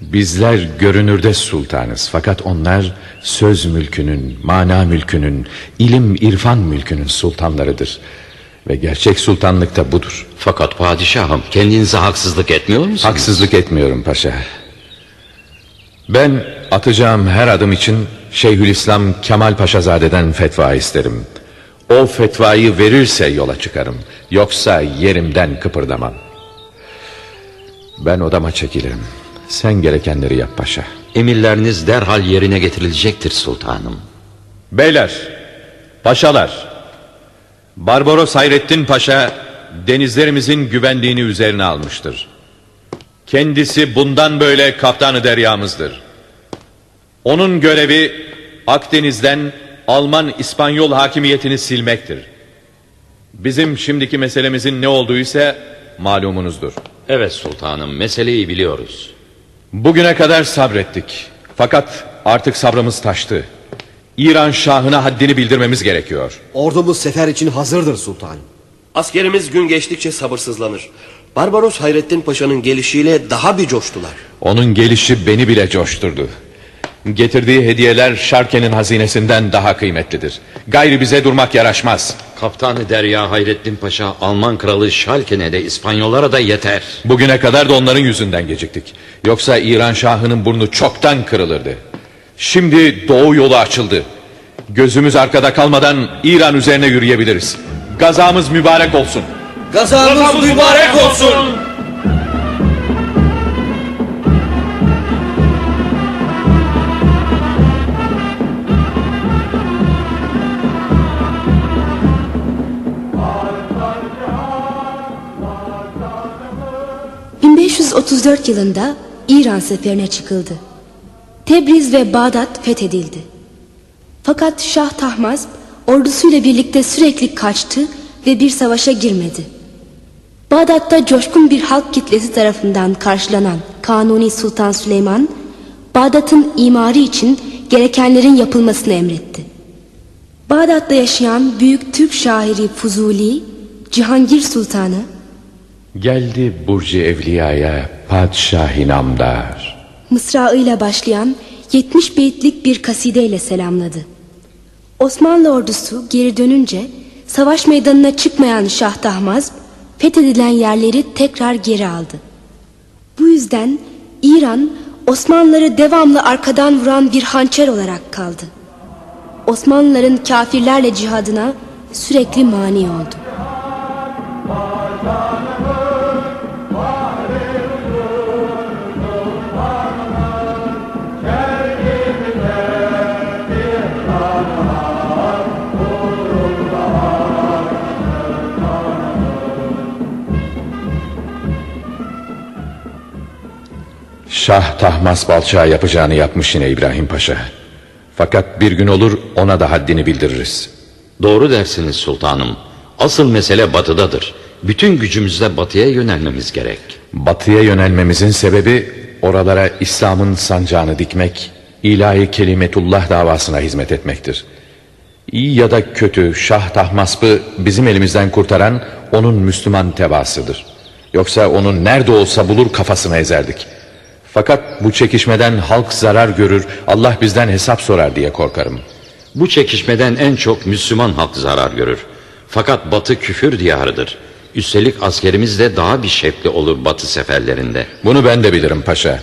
Bizler görünürde sultanız fakat onlar söz mülkünün, mana mülkünün, ilim irfan mülkünün sultanlarıdır. Ve gerçek sultanlık da budur. Fakat padişahım kendinize haksızlık etmiyor musunuz? Haksızlık etmiyorum paşa. Ben atacağım her adım için Şeyhülislam Kemal Paşazade'den fetva isterim. O fetvayı verirse yola çıkarım. Yoksa yerimden kıpırdamam. Ben odama çekilirim. Sen gerekenleri yap paşa. Emirleriniz derhal yerine getirilecektir sultanım. Beyler, paşalar. Barbaros Hayrettin Paşa denizlerimizin güvenliğini üzerine almıştır. Kendisi bundan böyle kaptanı deryamızdır. Onun görevi Akdeniz'den Alman İspanyol hakimiyetini silmektir. Bizim şimdiki meselemizin ne olduğu ise malumunuzdur. Evet sultanım meseleyi biliyoruz. Bugüne kadar sabrettik. Fakat artık sabrımız taştı. İran şahına haddini bildirmemiz gerekiyor. Ordumuz sefer için hazırdır sultanım. Askerimiz gün geçtikçe sabırsızlanır. Barbaros Hayrettin Paşa'nın gelişiyle daha bir coştular. Onun gelişi beni bile coşturdu. Getirdiği hediyeler Şarke'nin hazinesinden daha kıymetlidir. Gayrı bize durmak yaraşmaz. Kaptanı Derya Hayrettin Paşa Alman kralı Şalken'e de İspanyollara da yeter. Bugüne kadar da onların yüzünden geciktik. Yoksa İran şahının burnu çoktan kırılırdı. Şimdi doğu yolu açıldı. Gözümüz arkada kalmadan İran üzerine yürüyebiliriz. Gazamız mübarek olsun. Gazamız mübarek olsun. 1534 yılında İran seferine çıkıldı. Tebriz ve Bağdat fethedildi. Fakat Şah Tahmazp ordusuyla birlikte sürekli kaçtı ve bir savaşa girmedi. Bağdat'ta coşkun bir halk kitlesi tarafından karşılanan Kanuni Sultan Süleyman, Bağdat'ın imarı için gerekenlerin yapılmasını emretti. Bağdat'ta yaşayan büyük Türk şairi Fuzuli, Cihangir Sultanı, Geldi Burcu Evliya'ya padişah namdar. mısraıyla başlayan 70 beytlik bir kasideyle selamladı. Osmanlı ordusu geri dönünce savaş meydanına çıkmayan Şah Tahmazp fethedilen yerleri tekrar geri aldı. Bu yüzden İran Osmanlıları devamlı arkadan vuran bir hançer olarak kaldı. Osmanlıların kafirlerle cihadına sürekli mani oldu. Şah Tahmas Balçağa yapacağını yapmış yine İbrahim Paşa. Fakat bir gün olur ona da haddini bildiririz. Doğru dersiniz sultanım. Asıl mesele batıdadır. Bütün gücümüzle batıya yönelmemiz gerek. Batıya yönelmemizin sebebi oralara İslam'ın sancağını dikmek, ilahi kelimetullah davasına hizmet etmektir. İyi ya da kötü Şah Tahmasp'ı bizim elimizden kurtaran onun Müslüman tebasıdır. Yoksa onun nerede olsa bulur kafasını ezerdik. Fakat bu çekişmeden halk zarar görür, Allah bizden hesap sorar diye korkarım. Bu çekişmeden en çok Müslüman halk zarar görür. Fakat batı küfür diyarıdır. Üstelik askerimiz de daha bir şevkli olur batı seferlerinde. Bunu ben de bilirim paşa.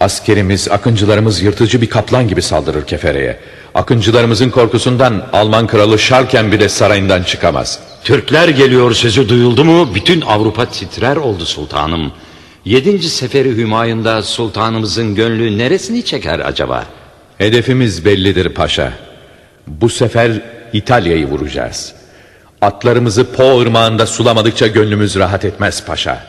Askerimiz, akıncılarımız yırtıcı bir kaplan gibi saldırır kefereye. Akıncılarımızın korkusundan Alman kralı Şarken bile sarayından çıkamaz. Türkler geliyor sözü duyuldu mu bütün Avrupa titrer oldu sultanım. Yedinci seferi Hümayun'da sultanımızın gönlü neresini çeker acaba? Hedefimiz bellidir paşa. Bu sefer İtalya'yı vuracağız. Atlarımızı Po ırmağında sulamadıkça gönlümüz rahat etmez paşa.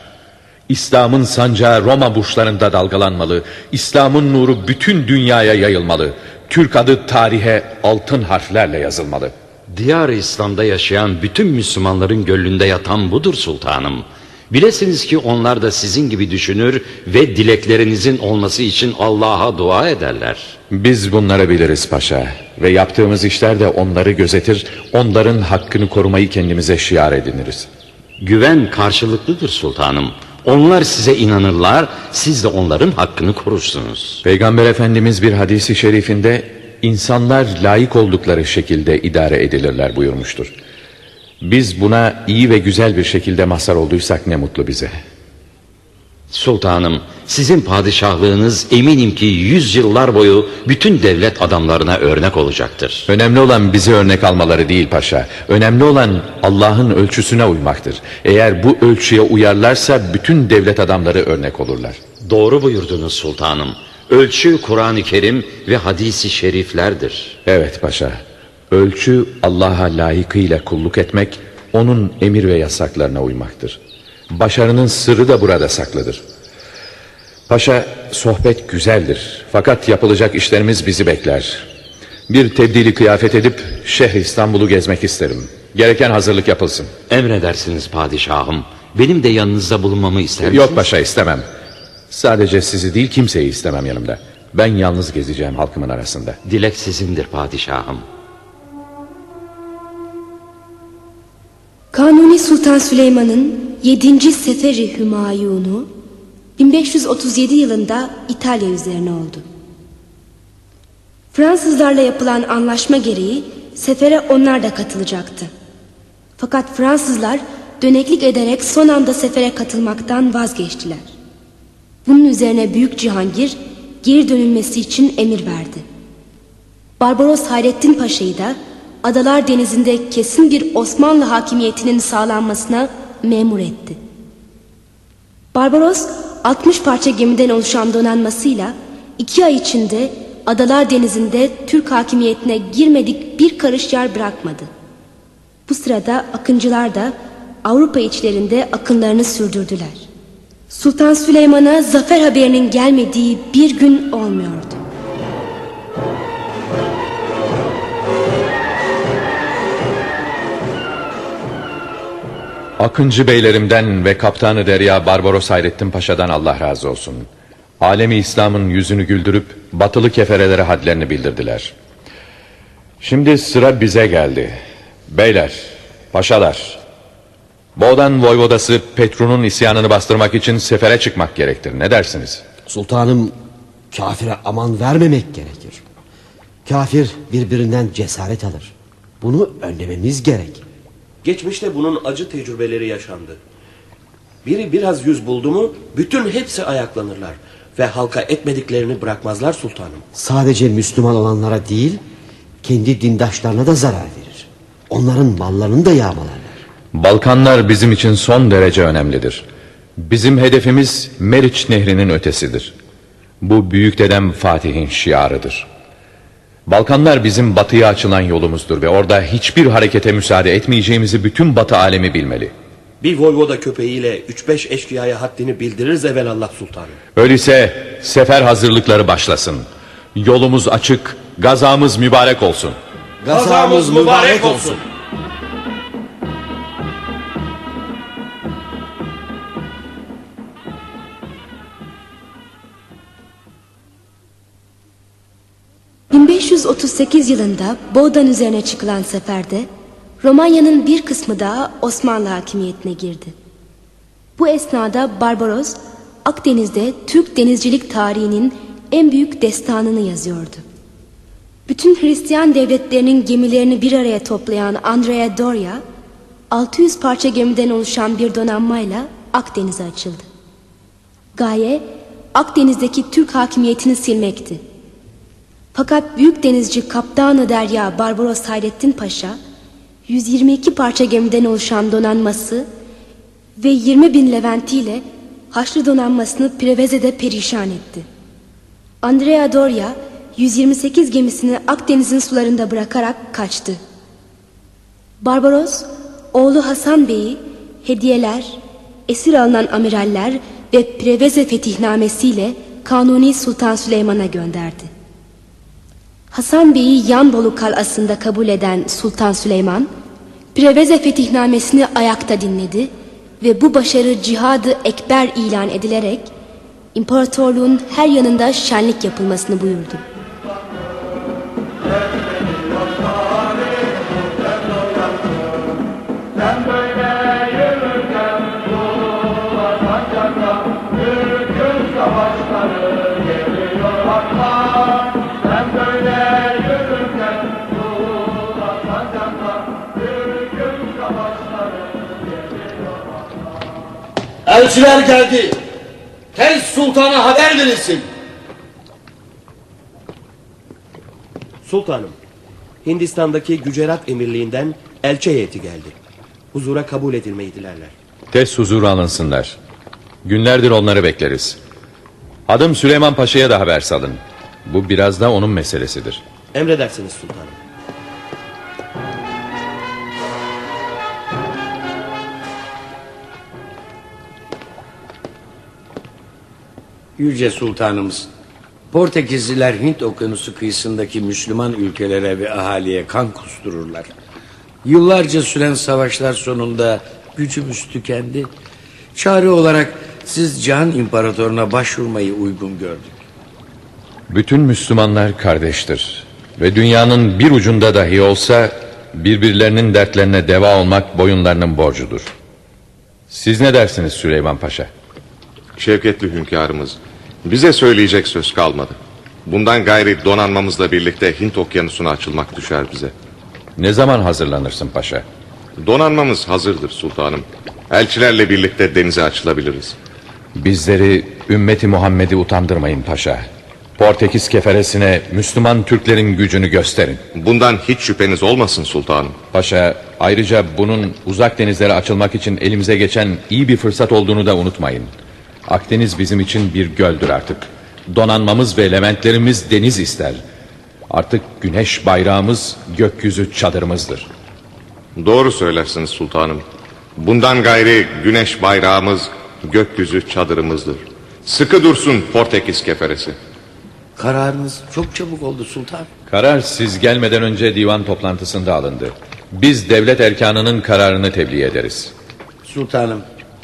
İslam'ın sancağı Roma burçlarında dalgalanmalı. İslam'ın nuru bütün dünyaya yayılmalı. Türk adı tarihe altın harflerle yazılmalı. Diyar-ı İslam'da yaşayan bütün Müslümanların gönlünde yatan budur sultanım. Bilesiniz ki onlar da sizin gibi düşünür ve dileklerinizin olması için Allah'a dua ederler. Biz bunları biliriz paşa ve yaptığımız işler de onları gözetir, onların hakkını korumayı kendimize şiar ediniriz. Güven karşılıklıdır sultanım. Onlar size inanırlar, siz de onların hakkını korursunuz. Peygamber Efendimiz bir hadisi şerifinde insanlar layık oldukları şekilde idare edilirler buyurmuştur. Biz buna iyi ve güzel bir şekilde mazhar olduysak ne mutlu bize. Sultanım, sizin padişahlığınız eminim ki yüzyıllar boyu bütün devlet adamlarına örnek olacaktır. Önemli olan bizi örnek almaları değil paşa. Önemli olan Allah'ın ölçüsüne uymaktır. Eğer bu ölçüye uyarlarsa bütün devlet adamları örnek olurlar. Doğru buyurdunuz sultanım. Ölçü Kur'an-ı Kerim ve hadisi şeriflerdir. Evet paşa. Ölçü Allah'a layıkıyla kulluk etmek, onun emir ve yasaklarına uymaktır. Başarının sırrı da burada saklıdır. Paşa sohbet güzeldir fakat yapılacak işlerimiz bizi bekler. Bir tebdili kıyafet edip şehir İstanbul'u gezmek isterim. Gereken hazırlık yapılsın. Emredersiniz padişahım. Benim de yanınızda bulunmamı ister misiniz? Yok paşa istemem. Sadece sizi değil kimseyi istemem yanımda. Ben yalnız gezeceğim halkımın arasında. Dilek sizindir padişahım. Kanuni Sultan Süleyman'ın 7. Seferi Hümayun'u 1537 yılında İtalya üzerine oldu. Fransızlarla yapılan anlaşma gereği sefere onlar da katılacaktı. Fakat Fransızlar döneklik ederek son anda sefere katılmaktan vazgeçtiler. Bunun üzerine Büyük Cihangir geri dönülmesi için emir verdi. Barbaros Hayrettin Paşa'yı da Adalar Denizi'nde kesin bir Osmanlı hakimiyetinin sağlanmasına memur etti. Barbaros 60 parça gemiden oluşan donanmasıyla iki ay içinde Adalar Denizi'nde Türk hakimiyetine girmedik bir karış yer bırakmadı. Bu sırada akıncılar da Avrupa içlerinde akınlarını sürdürdüler. Sultan Süleyman'a zafer haberinin gelmediği bir gün olmuyordu. Akıncı beylerimden ve kaptanı Derya Barbaros Hayrettin Paşa'dan Allah razı olsun. Alemi İslam'ın yüzünü güldürüp batılı keferelere hadlerini bildirdiler. Şimdi sıra bize geldi. Beyler, paşalar. Boğdan Voyvodası Petru'nun isyanını bastırmak için sefere çıkmak gerektir. Ne dersiniz? Sultanım kafire aman vermemek gerekir. Kafir birbirinden cesaret alır. Bunu önlememiz gerek. Geçmişte bunun acı tecrübeleri yaşandı. Biri biraz yüz buldu mu bütün hepsi ayaklanırlar. Ve halka etmediklerini bırakmazlar sultanım. Sadece Müslüman olanlara değil kendi dindaşlarına da zarar verir. Onların mallarını da yağmalarlar. Balkanlar bizim için son derece önemlidir. Bizim hedefimiz Meriç Nehri'nin ötesidir. Bu büyük dedem Fatih'in şiarıdır. Balkanlar bizim batıya açılan yolumuzdur ve orada hiçbir harekete müsaade etmeyeceğimizi bütün batı alemi bilmeli. Bir voyvoda köpeğiyle 3-5 eşkıyaya haddini bildiririz evvelallah sultanım. Öyleyse sefer hazırlıkları başlasın. Yolumuz açık, gazamız mübarek olsun. Gazamız mübarek olsun. ...1538 yılında Boğdan üzerine çıkılan seferde... ...Romanya'nın bir kısmı daha Osmanlı hakimiyetine girdi. Bu esnada Barbaros... ...Akdeniz'de Türk denizcilik tarihinin en büyük destanını yazıyordu. Bütün Hristiyan devletlerinin gemilerini bir araya toplayan Andrea Doria... ...600 parça gemiden oluşan bir donanmayla Akdeniz'e açıldı. Gaye Akdeniz'deki Türk hakimiyetini silmekti. Fakat büyük denizci Kaptanı Derya Barbaros Hayrettin Paşa 122 parça gemiden oluşan donanması ve 20 bin leventiyle Haçlı donanmasını Preveze'de perişan etti. Andrea Doria 128 gemisini Akdeniz'in sularında bırakarak kaçtı. Barbaros oğlu Hasan Bey'i hediyeler, esir alınan amiraller ve Preveze fetihnamesiyle Kanuni Sultan Süleyman'a gönderdi. Hasan Bey'i Yanbolu kalasında kabul eden Sultan Süleyman, Preveze fetihnamesini ayakta dinledi ve bu başarı cihadı ekber ilan edilerek imparatorluğun her yanında şenlik yapılmasını buyurdu. Elçiler geldi. Tez sultana haber verilsin. Sultanım, Hindistan'daki Gücerat Emirliği'nden elçi heyeti geldi. Huzura kabul edilmeyi dilerler. Tez huzuru alınsınlar. Günlerdir onları bekleriz. Adım Süleyman Paşa'ya da haber salın. Bu biraz da onun meselesidir. Emredersiniz sultanım. Yüce Sultanımız, Portekizliler Hint okyanusu kıyısındaki Müslüman ülkelere ve ahaliye kan kustururlar. Yıllarca süren savaşlar sonunda gücümüz tükendi. Çare olarak siz Can İmparatoruna başvurmayı uygun gördük. Bütün Müslümanlar kardeştir. Ve dünyanın bir ucunda dahi olsa birbirlerinin dertlerine deva olmak boyunlarının borcudur. Siz ne dersiniz Süleyman Paşa? Şevketli hünkârımız, bize söyleyecek söz kalmadı. Bundan gayri donanmamızla birlikte Hint okyanusuna açılmak düşer bize. Ne zaman hazırlanırsın paşa? Donanmamız hazırdır sultanım. Elçilerle birlikte denize açılabiliriz. Bizleri ümmeti Muhammed'i utandırmayın paşa. Portekiz keferesine Müslüman Türklerin gücünü gösterin. Bundan hiç şüpheniz olmasın sultanım. Paşa ayrıca bunun uzak denizlere açılmak için elimize geçen iyi bir fırsat olduğunu da unutmayın. Akdeniz bizim için bir göldür artık. Donanmamız ve elementlerimiz deniz ister. Artık güneş bayrağımız gökyüzü çadırımızdır. Doğru söylersiniz sultanım. Bundan gayri güneş bayrağımız, gökyüzü çadırımızdır. Sıkı dursun Portekiz keferesi. Kararınız çok çabuk oldu sultan. Karar siz gelmeden önce divan toplantısında alındı. Biz devlet erkanının kararını tebliğ ederiz. Sultanım,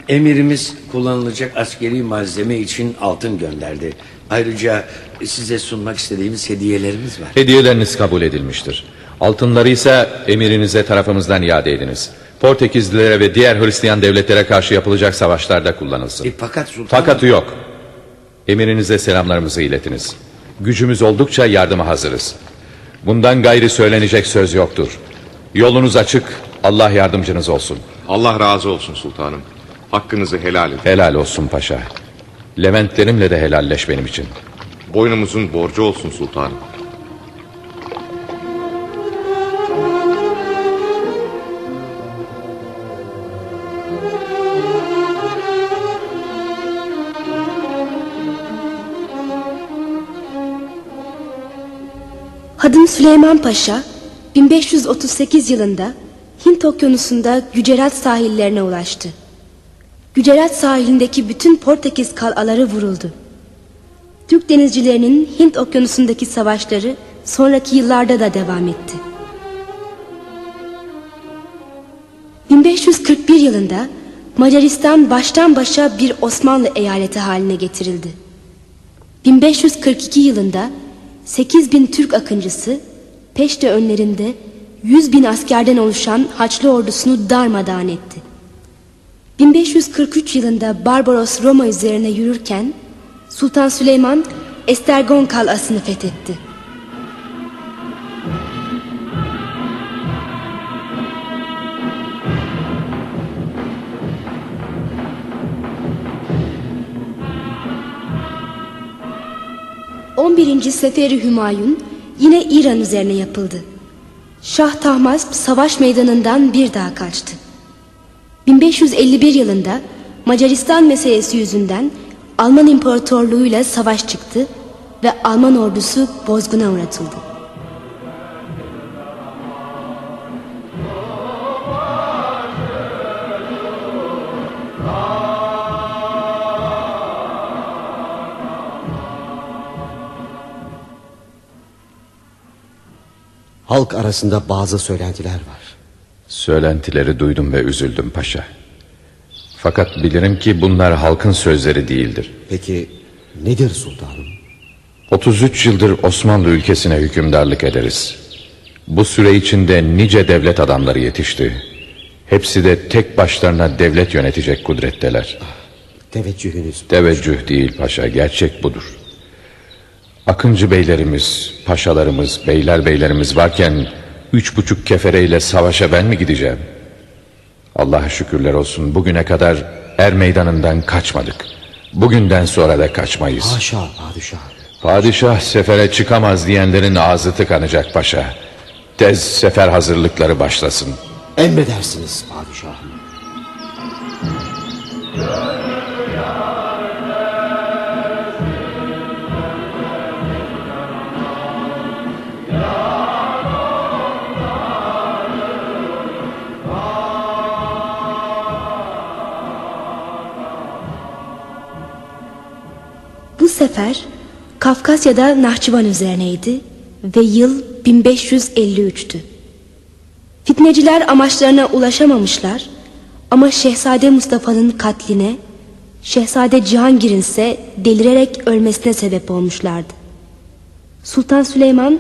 emirimiz kullanılacak askeri malzeme için altın gönderdi. Ayrıca size sunmak istediğimiz hediyelerimiz var. Hediyeleriniz kabul edilmiştir. Altınları ise emirinize tarafımızdan iade ediniz. Portekizlilere ve diğer Hristiyan devletlere karşı yapılacak savaşlarda kullanılsın. E, fakat sultanım... Fakatı yok. Emirinize selamlarımızı iletiniz. Gücümüz oldukça yardıma hazırız. Bundan gayri söylenecek söz yoktur. Yolunuz açık, Allah yardımcınız olsun. Allah razı olsun sultanım. Hakkınızı helal edin. Helal olsun paşa. Leventlerimle de helalleş benim için. Boynumuzun borcu olsun sultanım. Hadım Süleyman Paşa 1538 yılında Hint okyanusunda Gücerat sahillerine ulaştı. Gücerat sahilindeki bütün Portekiz kalaları vuruldu. Türk denizcilerinin Hint okyanusundaki savaşları sonraki yıllarda da devam etti. 1541 yılında Macaristan baştan başa bir Osmanlı eyaleti haline getirildi. 1542 yılında 8 bin Türk akıncısı Peşte önlerinde 100 bin askerden oluşan Haçlı ordusunu darmadağın etti. 1543 yılında Barbaros Roma üzerine yürürken Sultan Süleyman Estergon kalasını fethetti. Birinci Seferi Hümayun yine İran üzerine yapıldı. Şah Tahmasp savaş meydanından bir daha kaçtı. 1551 yılında Macaristan meselesi yüzünden Alman İmparatorluğu'yla savaş çıktı ve Alman ordusu bozguna uğratıldı. Halk arasında bazı söylentiler var. Söylentileri duydum ve üzüldüm paşa. Fakat bilirim ki bunlar halkın sözleri değildir. Peki nedir sultanım? 33 yıldır Osmanlı ülkesine hükümdarlık ederiz. Bu süre içinde nice devlet adamları yetişti. Hepsi de tek başlarına devlet yönetecek kudretteler. Teveccühünüz. Teveccüh değil paşa, gerçek budur. Akıncı beylerimiz, paşalarımız, beyler beylerimiz varken üç buçuk kefereyle savaşa ben mi gideceğim? Allah'a şükürler olsun bugüne kadar er meydanından kaçmadık. Bugünden sonra da kaçmayız. Haşa padişah. Padişah sefere çıkamaz diyenlerin ağzı tıkanacak paşa. Tez sefer hazırlıkları başlasın. Emredersiniz padişahım. Sefer Kafkasya'da Nahçıvan üzerineydi ve yıl 1553'tü. Fitneciler amaçlarına ulaşamamışlar ama Şehzade Mustafa'nın katline, Şehzade Cihangir'in ise delirerek ölmesine sebep olmuşlardı. Sultan Süleyman,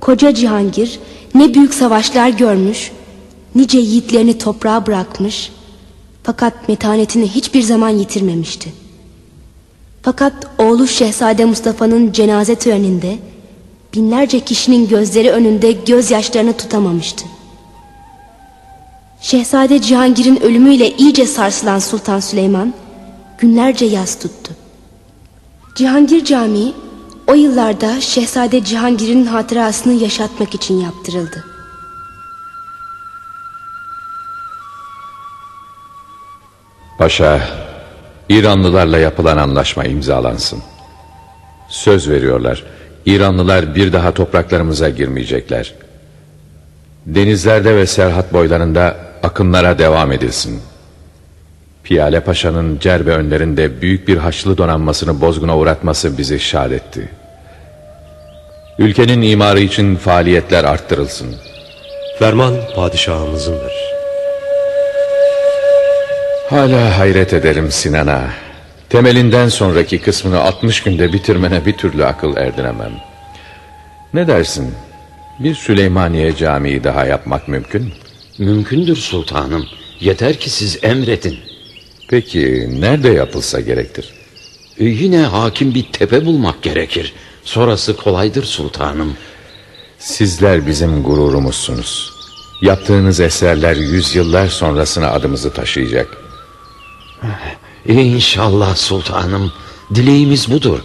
koca Cihangir ne büyük savaşlar görmüş, nice yiğitlerini toprağa bırakmış fakat metanetini hiçbir zaman yitirmemişti. Fakat oğlu Şehzade Mustafa'nın cenaze töreninde binlerce kişinin gözleri önünde gözyaşlarını tutamamıştı. Şehzade Cihangir'in ölümüyle iyice sarsılan Sultan Süleyman günlerce yas tuttu. Cihangir Camii o yıllarda Şehzade Cihangir'in hatırasını yaşatmak için yaptırıldı. Paşa, İranlılarla yapılan anlaşma imzalansın. Söz veriyorlar. İranlılar bir daha topraklarımıza girmeyecekler. Denizlerde ve Serhat boylarında akınlara devam edilsin. Piyale Paşa'nın Cerbe önlerinde büyük bir Haçlı donanmasını bozguna uğratması bizi şad etti. Ülkenin imarı için faaliyetler arttırılsın. Ferman padişahımızındır. Hala hayret ederim Sinan'a. Temelinden sonraki kısmını 60 günde bitirmene bir türlü akıl erdiremem. Ne dersin? Bir Süleymaniye Camii daha yapmak mümkün mü? Mümkündür sultanım. Yeter ki siz emredin. Peki nerede yapılsa gerektir? E, yine hakim bir tepe bulmak gerekir. Sonrası kolaydır sultanım. Sizler bizim gururumuzsunuz. Yaptığınız eserler yüzyıllar sonrasına adımızı taşıyacak. İnşallah sultanım. Dileğimiz budur.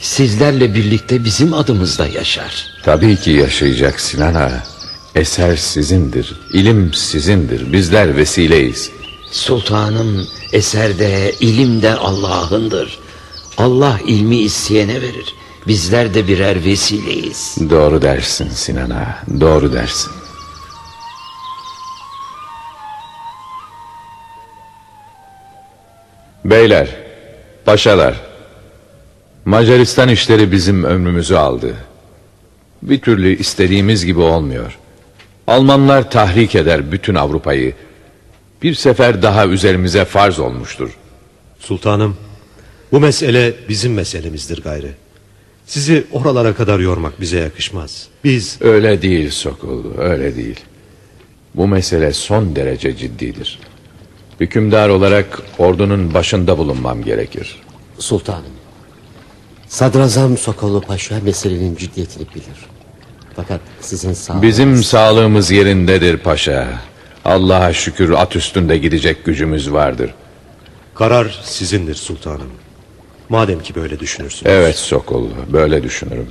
Sizlerle birlikte bizim adımızda yaşar. Tabii ki yaşayacak Sinan Ağa. Eser sizindir, ilim sizindir, bizler vesileyiz. Sultanım eserde, ilimde Allah'ındır. Allah ilmi isteyene verir. Bizler de birer vesileyiz. Doğru dersin Sinan Ağa, doğru dersin. Beyler, paşalar, Macaristan işleri bizim ömrümüzü aldı. Bir türlü istediğimiz gibi olmuyor. Almanlar tahrik eder bütün Avrupa'yı. Bir sefer daha üzerimize farz olmuştur. Sultanım, bu mesele bizim meselemizdir gayrı. Sizi oralara kadar yormak bize yakışmaz. Biz... Öyle değil Sokol, öyle değil. Bu mesele son derece ciddidir. Hükümdar olarak ordunun başında bulunmam gerekir. Sultanım. Sadrazam Sokollu Paşa meselenin ciddiyetini bilir. Fakat sizin sağlığınız... Bizim sağlığımız yerindedir paşa. Allah'a şükür at üstünde gidecek gücümüz vardır. Karar sizindir sultanım. Madem ki böyle düşünürsünüz. Evet Sokol, böyle düşünürüm.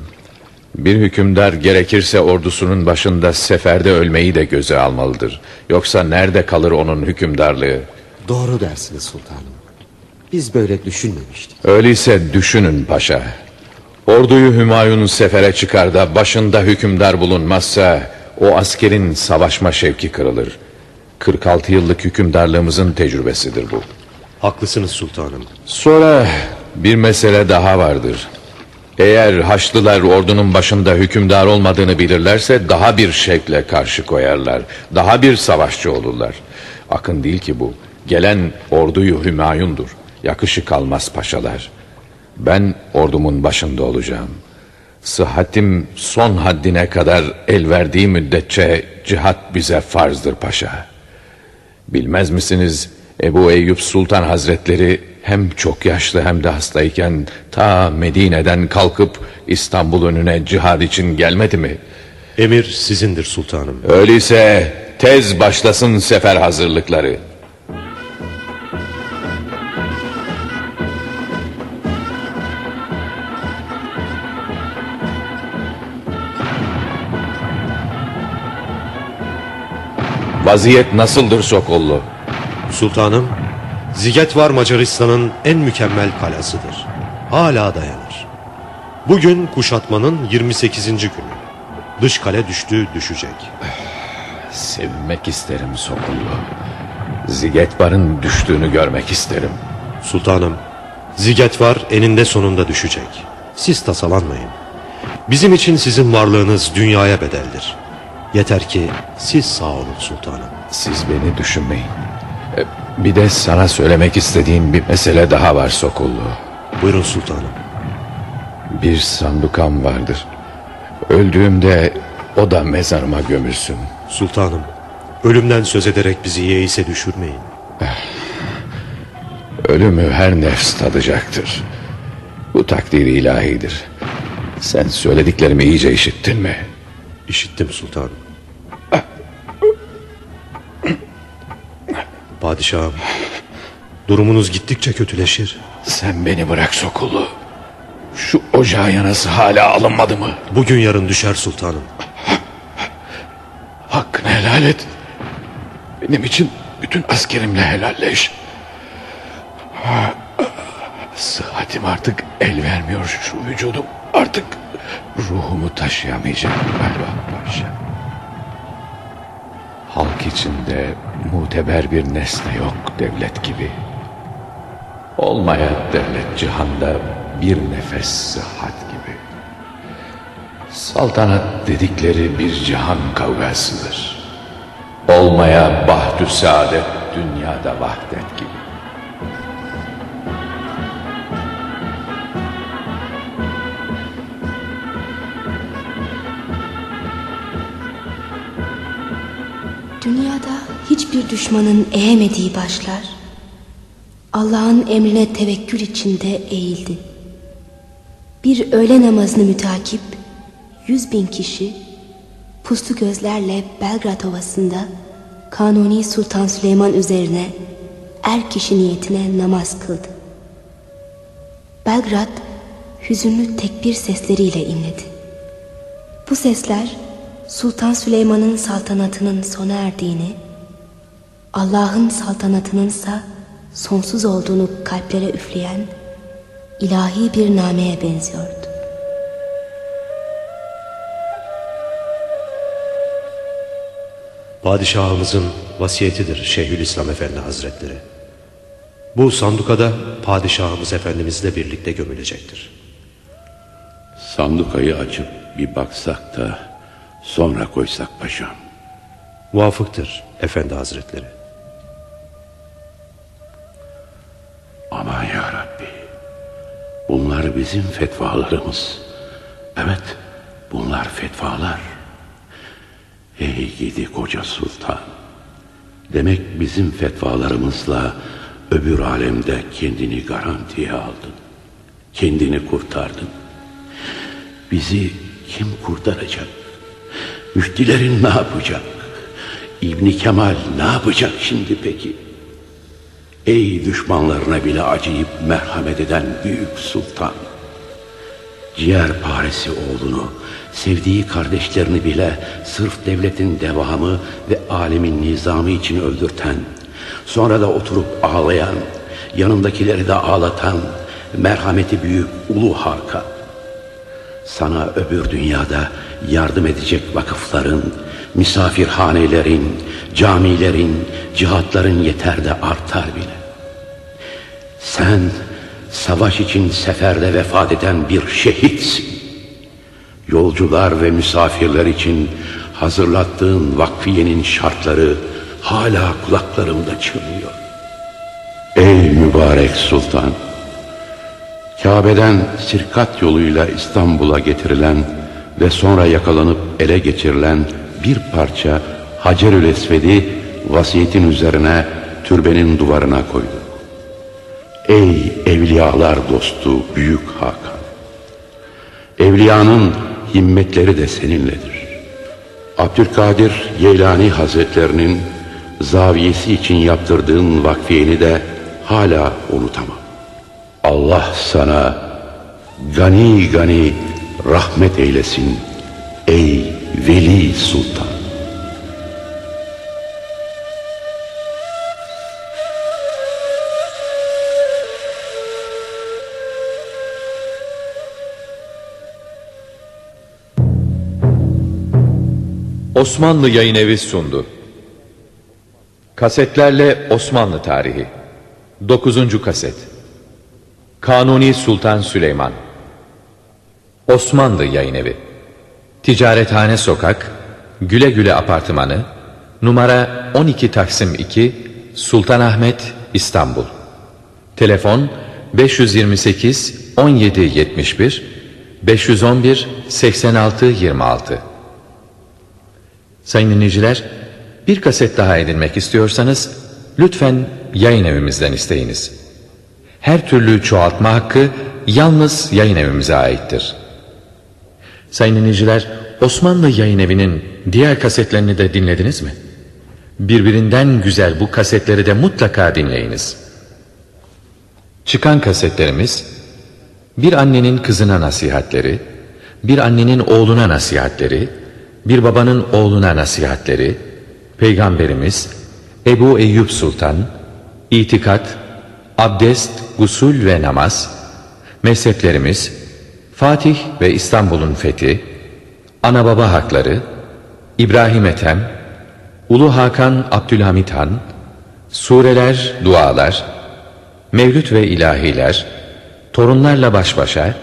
Bir hükümdar gerekirse ordusunun başında seferde ölmeyi de göze almalıdır. Yoksa nerede kalır onun hükümdarlığı? Doğru dersiniz sultanım. Biz böyle düşünmemiştik. Öyleyse düşünün paşa. Orduyu Hümayun sefere çıkar da başında hükümdar bulunmazsa o askerin savaşma şevki kırılır. 46 yıllık hükümdarlığımızın tecrübesidir bu. Haklısınız sultanım. Sonra bir mesele daha vardır. Eğer Haçlılar ordunun başında hükümdar olmadığını bilirlerse daha bir şevkle karşı koyarlar. Daha bir savaşçı olurlar. Akın değil ki bu. Gelen orduyu Hümayun'dur. Yakışık almaz paşalar. Ben ordumun başında olacağım. Sıhhatim son haddine kadar el verdiği müddetçe cihat bize farzdır paşa. Bilmez misiniz Ebu Eyyub Sultan Hazretleri hem çok yaşlı hem de hastayken ta Medine'den kalkıp İstanbul önüne cihad için gelmedi mi? Emir sizindir sultanım. Öyleyse tez başlasın sefer hazırlıkları. Vaziyet nasıldır Sokollu? Sultanım, Zigetvar Macaristan'ın en mükemmel kalasıdır. Hala dayanır. Bugün kuşatmanın 28. günü. Dış kale düştü düşecek. Sevinmek isterim Sokullu. Zigetvar'ın düştüğünü görmek isterim. Sultanım, Zigetvar eninde sonunda düşecek. Siz tasalanmayın. Bizim için sizin varlığınız dünyaya bedeldir. Yeter ki siz sağ olun sultanım. Siz beni düşünmeyin. E, Bir de sana söylemek istediğim bir mesele daha var Sokullu. Buyurun sultanım. Bir sandukam vardır. Öldüğümde o da mezarıma gömülsün. Sultanım, ölümden söz ederek bizi yeise düşürmeyin. Ölümü her nefs tadacaktır. Bu takdir ilahidir. Sen söylediklerimi iyice işittin mi? İşittim sultanım. Padişahım, durumunuz gittikçe kötüleşir. Sen beni bırak Sokullu. Şu ocağın yanası hala alınmadı mı? Bugün yarın düşer sultanım. Hakkını helal et. Benim için bütün askerimle helalleş. Sıhhatim artık el vermiyor şu vücudum. Artık ruhumu taşıyamayacağım galiba paşa. Halk içinde muteber bir nesne yok devlet gibi. Olmaya devlet cihanda bir nefes sıhhat gibi. Saltanat dedikleri bir cihan kavgasıdır. Olmaya bahtü saadet dünyada vahdet gibi. Hiçbir düşmanın eğemediği başlar Allah'ın emrine tevekkül içinde eğildi. Bir öğle namazını mütakip yüz bin kişi puslu gözlerle Belgrad Ovası'nda Kanuni Sultan Süleyman üzerine er kişi niyetine namaz kıldı. Belgrad hüzünlü tekbir sesleriyle inledi. Bu sesler Sultan Süleyman'ın saltanatının sona erdiğini, Allah'ın saltanatınınsa sonsuz olduğunu kalplere üfleyen ilahi bir nameye benziyordu. Padişahımızın vasiyetidir Şeyhülislam Efendi Hazretleri. Bu sandukada padişahımız Efendimizle birlikte gömülecektir. Sandukayı açıp bir baksak da sonra koysak paşam. Muvafıktır Efendi Hazretleri. Aman ya Rabbi. Bunlar bizim fetvalarımız. Evet, bunlar fetvalar. Ey gidi koca sultan. Demek bizim fetvalarımızla öbür alemde kendini garantiye aldın. Kendini kurtardın. Bizi kim kurtaracak? Müftilerin ne yapacak? İbni Kemal ne yapacak şimdi peki? Ey düşmanlarına bile acıyıp merhamet eden büyük sultan. Ciğer paresi oğlunu, sevdiği kardeşlerini bile sırf devletin devamı ve alemin nizamı için öldürten, sonra da oturup ağlayan, yanındakileri de ağlatan, merhameti büyük ulu Hakan. Sana öbür dünyada yardım edecek vakıfların, misafirhanelerin, camilerin, cihatların yeter de artar bile. Sen savaş için seferde vefat eden bir şehitsin. Yolcular ve misafirler için hazırlattığın vakfiyenin şartları hala kulaklarımda çınlıyor. Ey mübarek sultan! Kabe'den sirkat yoluyla İstanbul'a getirilen ve sonra yakalanıp ele geçirilen bir parça Hacerül Esved'i vasiyetin üzerine türbenin duvarına koydu. Ey evliyalar dostu büyük Hakan! Evliyanın himmetleri de seninledir. Abdülkadir Yeylani Hazretlerinin zaviyesi için yaptırdığın vakfiyeni de hala unutamam. Allah sana gani gani rahmet eylesin ey Veli Sultan. Osmanlı Yayın Evi sundu. Kasetlerle Osmanlı Tarihi. 9. kaset. Kanuni Sultan Süleyman. Osmanlı Yayın Evi. Ticarethane Sokak Güle Güle Apartmanı Numara 12 Taksim 2 Sultanahmet İstanbul. Telefon 528 17 71 511 86 26 Sayın dinleyiciler, bir kaset daha edinmek istiyorsanız lütfen yayın evimizden isteyiniz. Her türlü çoğaltma hakkı yalnız yayın evimize aittir. Sayın dinleyiciler, Osmanlı Yayın Evi'nin diğer kasetlerini de dinlediniz mi? Birbirinden güzel bu kasetleri de mutlaka dinleyiniz. Çıkan kasetlerimiz, bir annenin kızına nasihatleri, bir annenin oğluna nasihatleri, bir babanın oğluna nasihatleri, Peygamberimiz, Ebu Eyyub Sultan, itikat, abdest, gusul ve namaz, mezheplerimiz, Fatih ve İstanbul'un fethi, ana baba hakları, İbrahim Ethem, Ulu Hakan Abdülhamit Han, sureler, dualar, mevlüt ve ilahiler, torunlarla baş başa,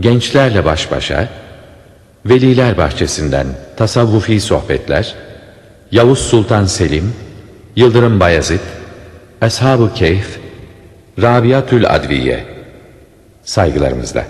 gençlerle baş başa, veliler bahçesinden tasavvufi sohbetler, Yavuz Sultan Selim, Yıldırım Bayezid, Ashab-ı Keyf, Rabiatül Adviye saygılarımızla.